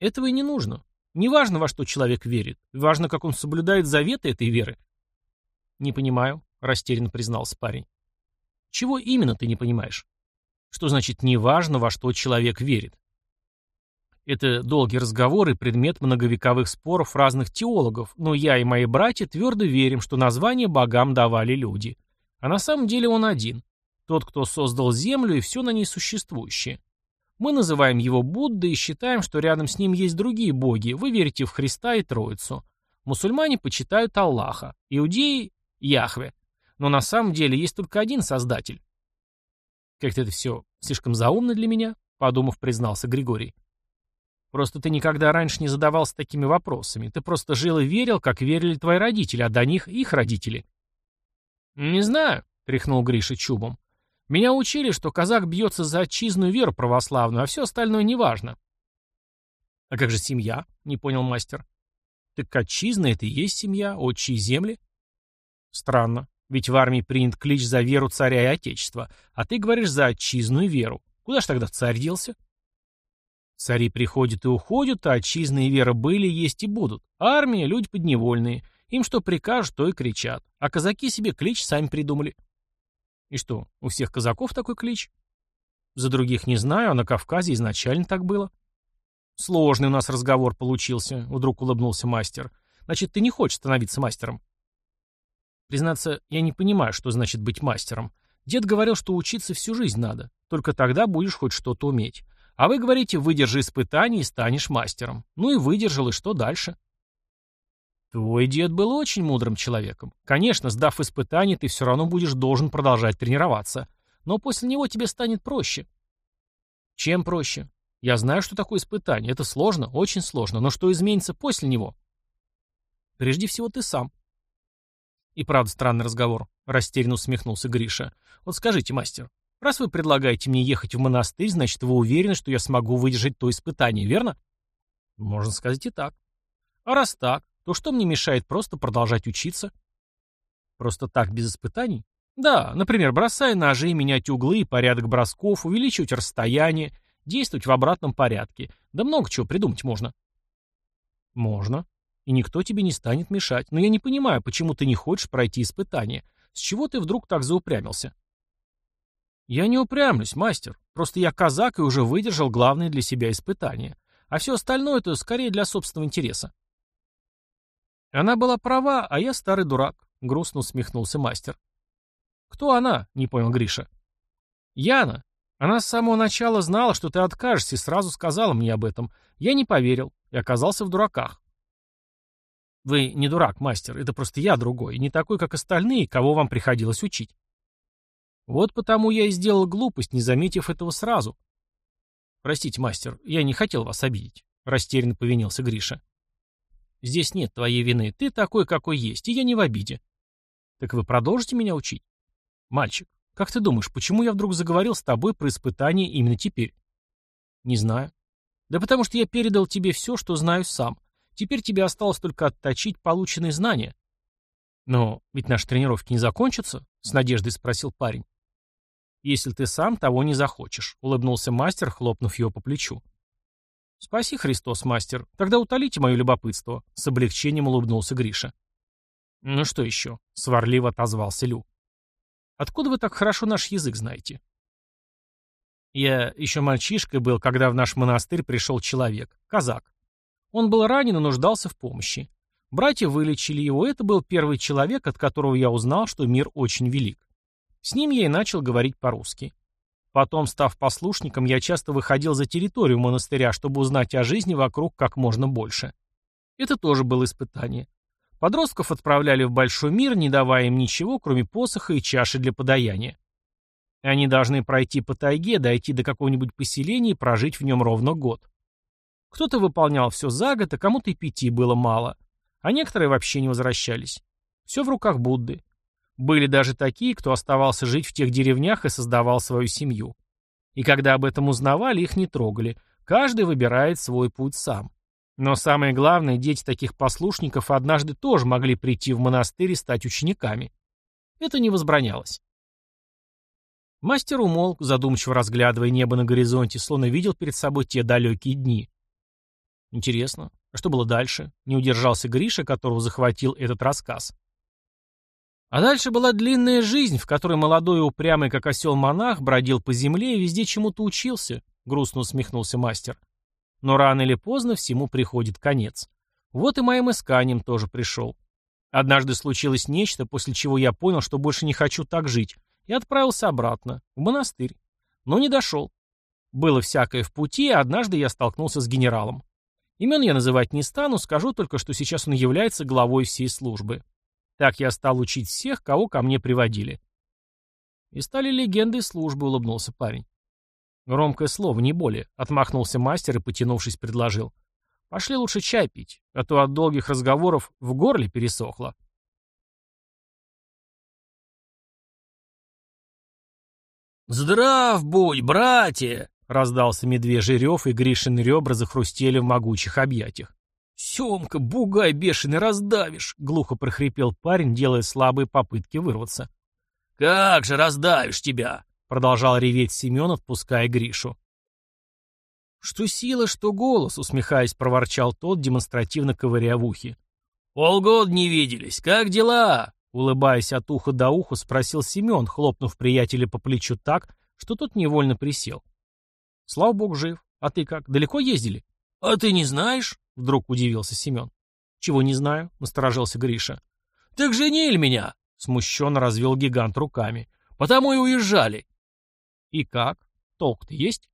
Этого и не нужно. Не важно, во что человек верит. Важно, как он соблюдает заветы этой веры. Не понимаю, растерянно признался парень. Чего именно ты не понимаешь? Что значит «не важно, во что человек верит»? Это долгий разговор и предмет многовековых споров разных теологов, но я и мои братья твердо верим, что название богам давали люди. А на самом деле он один. Тот, кто создал Землю и все на ней существующее. Мы называем его Буддой и считаем, что рядом с ним есть другие боги. Вы верите в Христа и Троицу. Мусульмане почитают Аллаха. Иудеи – Яхве. Но на самом деле есть только один Создатель. Как-то это все слишком заумно для меня, подумав, признался Григорий. Просто ты никогда раньше не задавался такими вопросами. Ты просто жил и верил, как верили твои родители, а до них их родители. «Не знаю», — тряхнул Гриша чубом. «Меня учили, что казак бьется за отчизну веру православную, а все остальное неважно». «А как же семья?» — не понял мастер. «Так отчизна — это и есть семья, отчие земли?» «Странно, ведь в армии принят клич за веру царя и отечества, а ты говоришь за отчизну и веру. Куда ж тогда царь делся?» Цари приходят и уходят, а отчизны и вера были, есть и будут. Армия — люди подневольные. Им что прикажут, то и кричат. А казаки себе клич сами придумали. И что, у всех казаков такой клич? За других не знаю, а на Кавказе изначально так было. Сложный у нас разговор получился, вдруг улыбнулся мастер. Значит, ты не хочешь становиться мастером? Признаться, я не понимаю, что значит быть мастером. Дед говорил, что учиться всю жизнь надо. Только тогда будешь хоть что-то уметь. А вы говорите, выдержи испытание и станешь мастером. Ну и выдержал, и что дальше? Твой дед был очень мудрым человеком. Конечно, сдав испытание, ты все равно будешь должен продолжать тренироваться. Но после него тебе станет проще. Чем проще? Я знаю, что такое испытание. Это сложно, очень сложно. Но что изменится после него? Прежде всего ты сам. И правда странный разговор. Растерянно усмехнулся Гриша. Вот скажите, мастер, Раз вы предлагаете мне ехать в монастырь, значит, вы уверены, что я смогу выдержать то испытание, верно? Можно сказать и так. А раз так, то что мне мешает просто продолжать учиться? Просто так, без испытаний? Да, например, бросая ножи, менять углы и порядок бросков, увеличивать расстояние, действовать в обратном порядке. Да много чего придумать можно. Можно. И никто тебе не станет мешать. Но я не понимаю, почему ты не хочешь пройти испытание. С чего ты вдруг так заупрямился? «Я не упрямлюсь, мастер. Просто я казак и уже выдержал главное для себя испытание. А все остальное — это скорее для собственного интереса». Она была права, а я старый дурак, — грустно усмехнулся мастер. Кто она? Не понял Гриша. Яна. Она с самого начала знала, что ты откажешься, и сразу сказала мне об этом. Я не поверил и оказался в дураках. Вы не дурак, мастер, это просто я другой, не такой, как остальные, кого вам приходилось учить. Вот потому я и сделал глупость, не заметив этого сразу. Простите, мастер, я не хотел вас обидеть, растерянно повинился Гриша. Здесь нет твоей вины, ты такой, какой есть, и я не в обиде. Так вы продолжите меня учить? Мальчик, как ты думаешь, почему я вдруг заговорил с тобой про испытание именно теперь? Не знаю. Да потому что я передал тебе все, что знаю сам. Теперь тебе осталось только отточить полученные знания. Но ведь наши тренировки не закончатся? С надеждой спросил парень. Если ты сам того не захочешь, улыбнулся мастер, хлопнув его по плечу. Спаси Христос, мастер. Тогда утолите мое любопытство. С облегчением улыбнулся Гриша. Ну что еще? Сварливо отозвался Лю. Откуда вы так хорошо наш язык знаете? Я еще мальчишкой был, когда в наш монастырь пришел человек, казак. Он был ранен и нуждался в помощи. Братья вылечили его, это был первый человек, от которого я узнал, что мир очень велик. С ним я и начал говорить по-русски. Потом, став послушником, я часто выходил за территорию монастыря, чтобы узнать о жизни вокруг как можно больше. Это тоже было испытание. Подростков отправляли в большой мир, не давая им ничего, кроме посоха и чаши для подаяния. Они должны пройти по тайге, дойти до какого-нибудь поселения и прожить в нем ровно год. Кто-то выполнял все за год, а кому-то и пяти было мало. А некоторые вообще не возвращались. Все в руках Будды. Были даже такие, кто оставался жить в тех деревнях и создавал свою семью. И когда об этом узнавали, их не трогали. Каждый выбирает свой путь сам. Но самое главное, дети таких послушников однажды тоже могли прийти в монастырь и стать учениками. Это не возбранялось. Мастер умолк, задумчиво разглядывая небо на горизонте, словно видел перед собой те далекие дни. Интересно, а что было дальше? Не удержался Гриша, которого захватил этот рассказ. А дальше была длинная жизнь, в которой молодой и упрямый, как осел монах, бродил по земле и везде чему-то учился, грустно усмехнулся мастер. Но рано или поздно всему приходит конец. Вот и моим исканием тоже пришел. Однажды случилось нечто, после чего я понял, что больше не хочу так жить, и отправился обратно, в монастырь. Но не дошел. Было всякое в пути, а однажды я столкнулся с генералом. Имен я называть не стану, скажу только, что сейчас он является главой всей службы. Так я стал учить всех, кого ко мне приводили. И стали легендой службы, улыбнулся парень. Громкое слово, не более, отмахнулся мастер и, потянувшись, предложил. Пошли лучше чай пить, а то от долгих разговоров в горле пересохло. «Здрав будь, братья!» — раздался медвежий рев, и Гришин ребра захрустели в могучих объятиях. «Семка, бугай бешеный, раздавишь!» — глухо прохрипел парень, делая слабые попытки вырваться. «Как же раздавишь тебя!» — продолжал реветь Семен, отпуская Гришу. «Что сила, что голос!» — усмехаясь, проворчал тот, демонстративно ковыряя в ухе. «Полгода не виделись. Как дела?» Улыбаясь от уха до уха, спросил Семен, хлопнув приятеля по плечу так, что тот невольно присел. «Слава богу, жив. А ты как, далеко ездили?» «А ты не знаешь?» — вдруг удивился Семен. «Чего не знаю?» — насторожился Гриша. «Так женили меня!» — смущенно развел гигант руками. «Потому и уезжали». «И как? Толк-то есть?»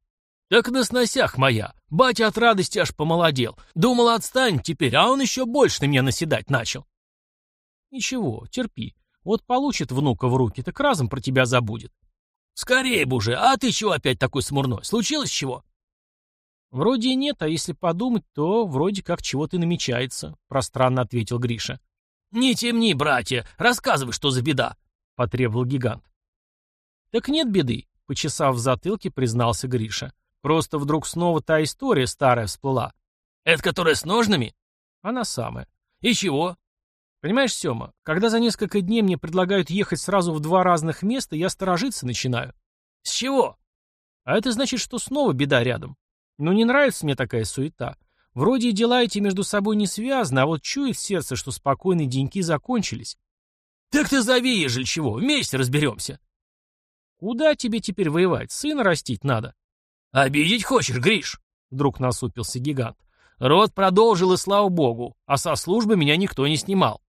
«Так на сносях моя. Батя от радости аж помолодел. Думал, отстань теперь, а он еще больше на меня наседать начал». Ничего, терпи. Вот получит внука в руки, так разом про тебя забудет. Скорее бы уже, а ты чего опять такой смурной? Случилось чего? Вроде и нет, а если подумать, то вроде как чего-то намечается, пространно ответил Гриша. Не темни, братья, рассказывай, что за беда, потребовал гигант. Так нет беды, почесав в затылке, признался Гриша. Просто вдруг снова та история старая всплыла. Это которая с ножными? Она самая. И чего? Понимаешь, Сёма, когда за несколько дней мне предлагают ехать сразу в два разных места, я сторожиться начинаю. С чего? А это значит, что снова беда рядом. Ну не нравится мне такая суета. Вроде и дела эти между собой не связаны, а вот чует сердце, что спокойные деньки закончились. Так ты зови, ежели чего, вместе разберемся. Куда тебе теперь воевать? Сына растить надо. Обидеть хочешь, Гриш? Вдруг насупился гигант. Род продолжил, и слава богу, а со службы меня никто не снимал.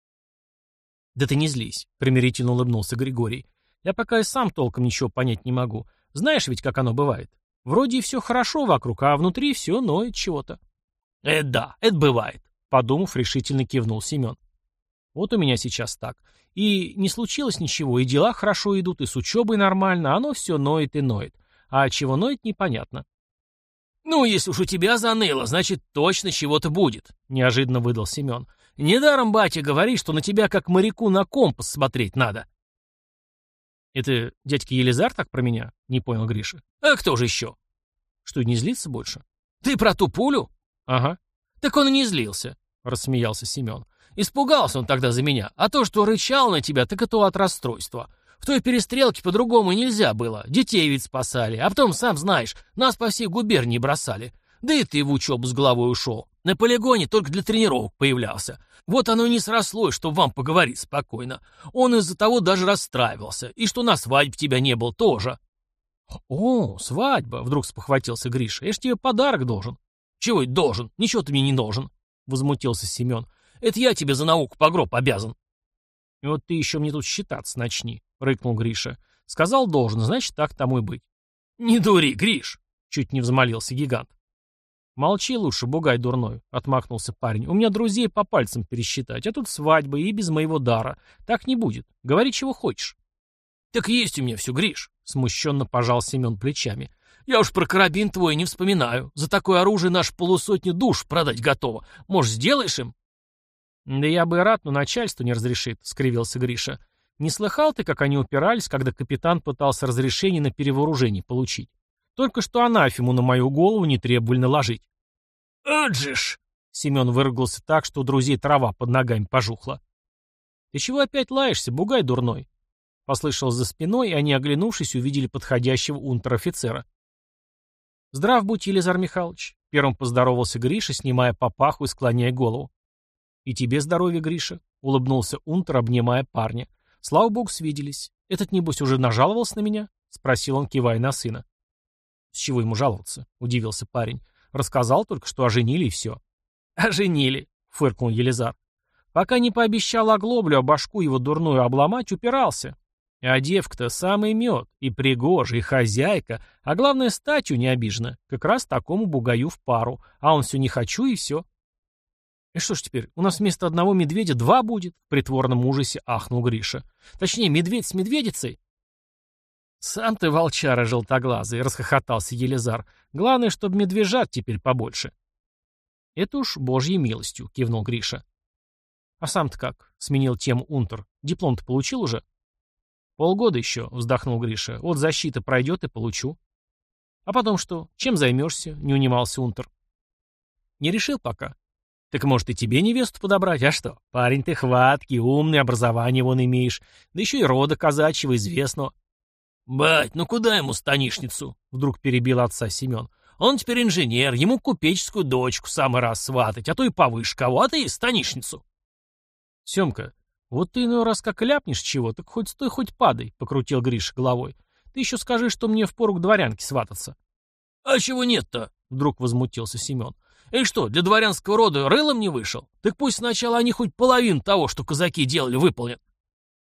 «Да ты не злись», — примирительно улыбнулся Григорий. Я пока и сам толком ничего понять не могу. Знаешь ведь, как оно бывает. Вроде и все хорошо вокруг, а внутри все ноет чего-то. «Это да, это бывает», — подумав, решительно кивнул Семен. Вот у меня сейчас так. И не случилось ничего, и дела хорошо идут, и с учебой нормально, а оно все ноет и ноет. А чего ноет, непонятно. «Ну, если уж у тебя заныло, значит, точно чего-то будет», — неожиданно выдал Семен. «Недаром батя говорит, что на тебя как моряку на компас смотреть надо». «Это дядька Елизар так про меня?» — не понял Гриша. «А кто же еще?» «Что, не злится больше?» «Ты про ту пулю?» «Ага». «Так он и не злился», — рассмеялся Семен. «Испугался он тогда за меня, а то, что рычал на тебя, так это от расстройства. В той перестрелке по-другому нельзя было. Детей ведь спасали. А потом, сам знаешь, нас по всей губернии бросали. Да и ты в учебу с головой ушел. На полигоне только для тренировок появлялся. Вот оно и не срослось, чтобы вам поговорить спокойно. Он из-за того даже расстраивался. И что на свадьбе тебя не был тоже. «О, свадьба!» — вдруг спохватился Гриша. «Я ж тебе подарок должен». «Чего это должен? Ничего ты мне не должен!» — возмутился Семен. «Это я тебе за науку по гроб обязан». И вот ты еще мне тут считаться начни. — рыкнул Гриша. «Сказал должен, значит, так тому и быть». «Не дури, Гриш!» — чуть не взмолился гигант. «Молчи лучше, бугай дурной», — отмахнулся парень. «У меня друзей по пальцам пересчитать, а тут свадьба и без моего дара. Так не будет. Говори, чего хочешь». «Так есть у меня все, Гриш», — смущенно пожал Семен плечами. «Я уж про карабин твой не вспоминаю. За такое оружие наш полусотни душ продать готово. Может, сделаешь им?» «Да я бы рад, но начальство не разрешит», — скривился Гриша. Не слыхал ты, как они упирались, когда капитан пытался разрешение на перевооружение получить? Только что анафему на мою голову не требовали наложить. «Отжишь!» — Семен выругался так, что у друзей трава под ногами пожухла. «Ты чего опять лаешься, бугай дурной?» Послышалось за спиной, и они, оглянувшись, увидели подходящего унтер-офицера. «Здрав будь, Елизар Михайлович!» — первым поздоровался Гриша, снимая папаху и склоняя голову. «И тебе здоровья, Гриша!» — улыбнулся унтер, обнимая парня. Слава богу, свиделись. Этот, небось, уже нажаловался на меня? Спросил он, кивая на сына. С чего ему жаловаться? Удивился парень. Рассказал только, что оженили и все. Оженили, фыркнул Елизар. Пока не пообещал оглоблю, а башку его дурную обломать, упирался. А девка-то самый мед, и пригожа, и хозяйка, а главное, статью не обижена. Как раз такому бугаю в пару. А он все не хочу, и все. «И что ж теперь, у нас вместо одного медведя два будет?» В притворном ужасе ахнул Гриша. «Точнее, медведь с медведицей?» «Сам ты волчара желтоглазый», — расхохотался Елизар. «Главное, чтобы медвежат теперь побольше». «Это уж божьей милостью», — кивнул Гриша. «А сам-то как?» — сменил тему Унтер. «Диплом-то получил уже?» «Полгода еще», — вздохнул Гриша. «Вот защита пройдет и получу». «А потом что? Чем займешься?» — не унимался Унтер. «Не решил пока. Так может и тебе невесту подобрать, а что? Парень ты хваткий, умный, образование вон имеешь, да еще и рода казачьего известного. «Бать, ну куда ему станишницу?» — вдруг перебил отца Семен. «Он теперь инженер, ему купеческую дочку самый раз сватать, а то и повыше кого, а ты и станишницу». «Семка, вот ты иной раз как ляпнешь чего, так хоть стой, хоть падай», — покрутил Гриша головой. «Ты еще скажи, что мне впору к дворянке свататься». «А чего нет-то?» — вдруг возмутился Семен. И что, для дворянского рода рылом не вышел? Так пусть сначала они хоть половину того, что казаки делали, выполнят.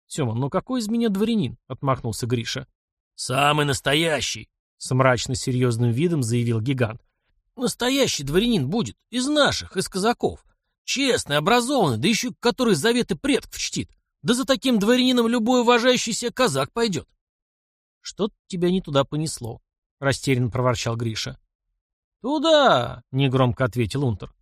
Сема, ну какой из меня дворянин? Отмахнулся Гриша. Самый настоящий, с мрачно серьезным видом заявил гигант. Настоящий дворянин будет, из наших, из казаков. Честный, образованный, да еще который заветы предков чтит. Да за таким дворянином любой уважающий себя казак пойдет. Что-то тебя не туда понесло, растерянно проворчал Гриша. «Туда!» — негромко ответил Унтер.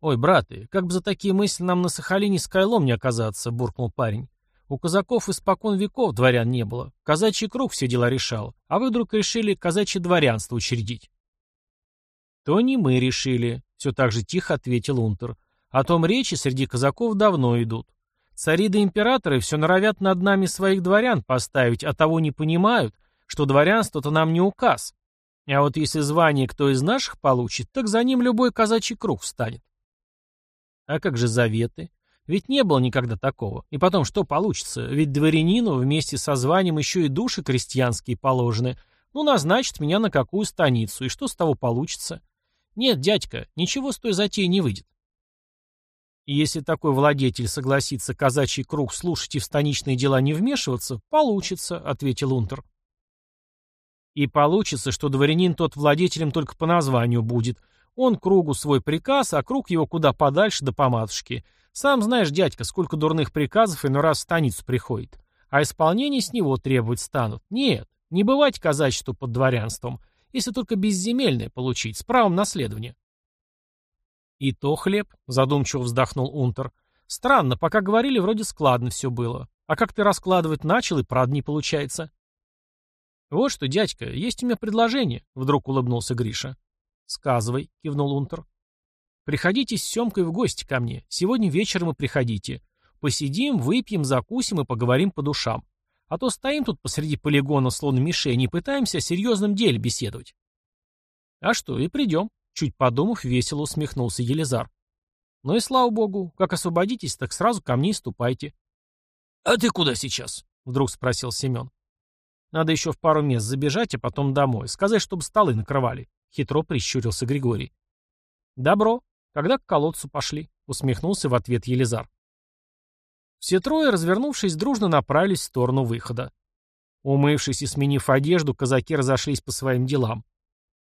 «Ой, браты, как бы за такие мысли нам на Сахалине с Кайлом не оказаться», — буркнул парень. «У казаков испокон веков дворян не было. Казачий круг все дела решал, а вы вдруг решили казачье дворянство учредить». «То не мы решили», — все так же тихо ответил Унтер. «О том речи среди казаков давно идут. Цари да императоры все норовят над нами своих дворян поставить, а того не понимают, что дворянство-то нам не указ. А вот если звание кто из наших получит, так за ним любой казачий круг встанет. А как же заветы? Ведь не было никогда такого. И потом, что получится? Ведь дворянину вместе со званием еще и души крестьянские положены. Ну, назначит меня на какую станицу, и что с того получится? Нет, дядька, ничего с той затеи не выйдет. если такой владетель согласится казачий круг слушать и в станичные дела не вмешиваться, получится, ответил Унтер. И получится, что дворянин тот владетелем только по названию будет. Он кругу свой приказ, а круг его куда подальше да по матушке. Сам знаешь, дядька, сколько дурных приказов иной раз в станицу приходит. А исполнение с него требовать станут. Нет, не бывать казачеству под дворянством, если только безземельное получить, с правом наследования. «И то хлеб», — задумчиво вздохнул Унтер. «Странно, пока говорили, вроде складно все было. А как ты раскладывать начал, и правда не получается». «Вот что, дядька, есть у меня предложение», — вдруг улыбнулся Гриша. «Сказывай», — кивнул Унтер. «Приходите с Семкой в гости ко мне. Сегодня вечером и приходите. Посидим, выпьем, закусим и поговорим по душам. А то стоим тут посреди полигона, словно мишени, и пытаемся о серьезном деле беседовать». «А что, и придем», Чуть подумав, весело усмехнулся Елизар. Ну и слава богу, как освободитесь, так сразу ко мне и ступайте. А ты куда сейчас? Вдруг спросил Семен. Надо еще в пару мест забежать, а потом домой. Сказать, чтобы столы накрывали. Хитро прищурился Григорий. Добро. Когда к колодцу пошли? Усмехнулся в ответ Елизар. Все трое, развернувшись, дружно направились в сторону выхода. Умывшись и сменив одежду, казаки разошлись по своим делам.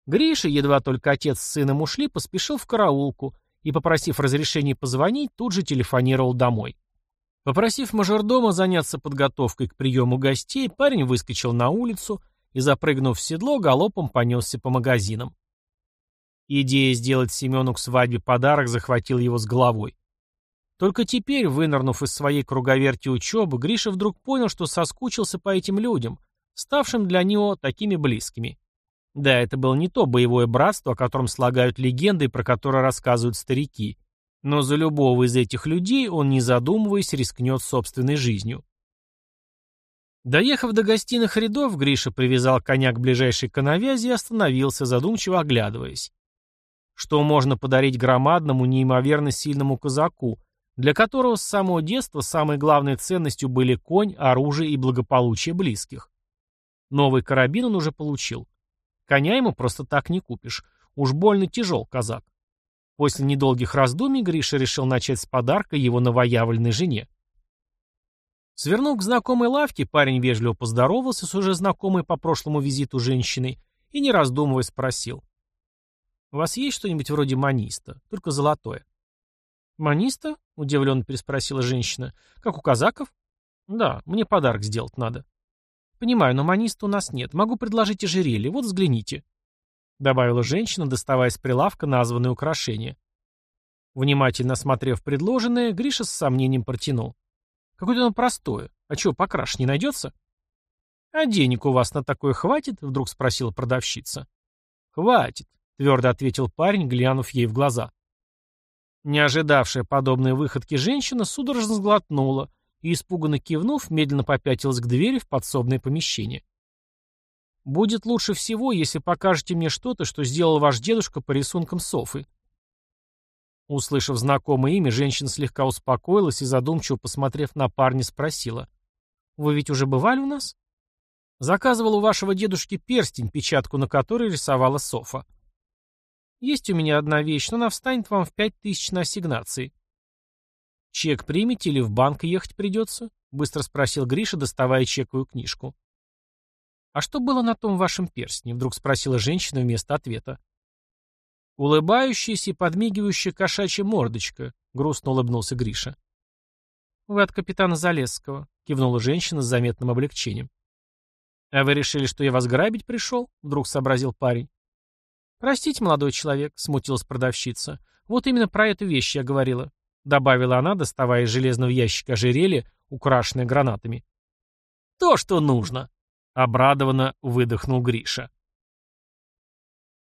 Гриша, едва только отец с сыном ушли, поспешил в караулку и, попросив разрешения позвонить, тут же телефонировал домой. Попросив мажордома заняться подготовкой к приему гостей, парень выскочил на улицу и, запрыгнув в седло, галопом понесся по магазинам. Идея сделать Семену к свадьбе подарок захватила его с головой. Только теперь, вынырнув из своей круговерти учебы, Гриша вдруг понял, что соскучился по этим людям, ставшим для него такими близкими. Да, это было не то боевое братство, о котором слагают легенды и про которое рассказывают старики. Но за любого из этих людей он, не задумываясь, рискнет собственной жизнью. Доехав до гостиных рядов, Гриша привязал коня к ближайшей коновязи и остановился, задумчиво оглядываясь. Что можно подарить громадному, неимоверно сильному казаку, для которого с самого детства самой главной ценностью были конь, оружие и благополучие близких? Новый карабин он уже получил. Коня ему просто так не купишь. Уж больно тяжел казак. После недолгих раздумий Гриша решил начать с подарка его новоявленной жене. Свернув к знакомой лавке, парень вежливо поздоровался с уже знакомой по прошлому визиту женщиной и, не раздумывая, спросил. «У вас есть что-нибудь вроде маниста, только золотое?» «Маниста?» — удивленно переспросила женщина. «Как у казаков?» «Да, мне подарок сделать надо». «Понимаю, но маниста у нас нет. Могу предложить ожерелье. Вот взгляните», — добавила женщина, доставая с прилавка названное украшение. Внимательно осмотрев предложенное, Гриша с сомнением протянул. «Какое-то оно простое. А чего, покраш не найдется?» «А денег у вас на такое хватит?» — вдруг спросила продавщица. «Хватит», — твердо ответил парень, глянув ей в глаза. Не ожидавшая подобной выходки женщина судорожно сглотнула, и, испуганно кивнув, медленно попятилась к двери в подсобное помещение. «Будет лучше всего, если покажете мне что-то, что сделал ваш дедушка по рисункам Софы». Услышав знакомое имя, женщина слегка успокоилась и, задумчиво посмотрев на парня, спросила. «Вы ведь уже бывали у нас?» «Заказывал у вашего дедушки перстень, печатку на который рисовала Софа». «Есть у меня одна вещь, но она встанет вам в пять тысяч на ассигнации. «Чек примете или в банк ехать придется?» — быстро спросил Гриша, доставая чековую книжку. «А что было на том вашем перстне?» — вдруг спросила женщина вместо ответа. Улыбающаяся и подмигивающая кошачья мордочка, — грустно улыбнулся Гриша. «Вы от капитана Залесского», — кивнула женщина с заметным облегчением. «А вы решили, что я вас грабить пришел?» — вдруг сообразил парень. «Простите, молодой человек», — смутилась продавщица. «Вот именно про эту вещь я говорила добавила она, доставая из железного ящика ожерелье, украшенное гранатами. «То, что нужно!» — обрадованно выдохнул Гриша.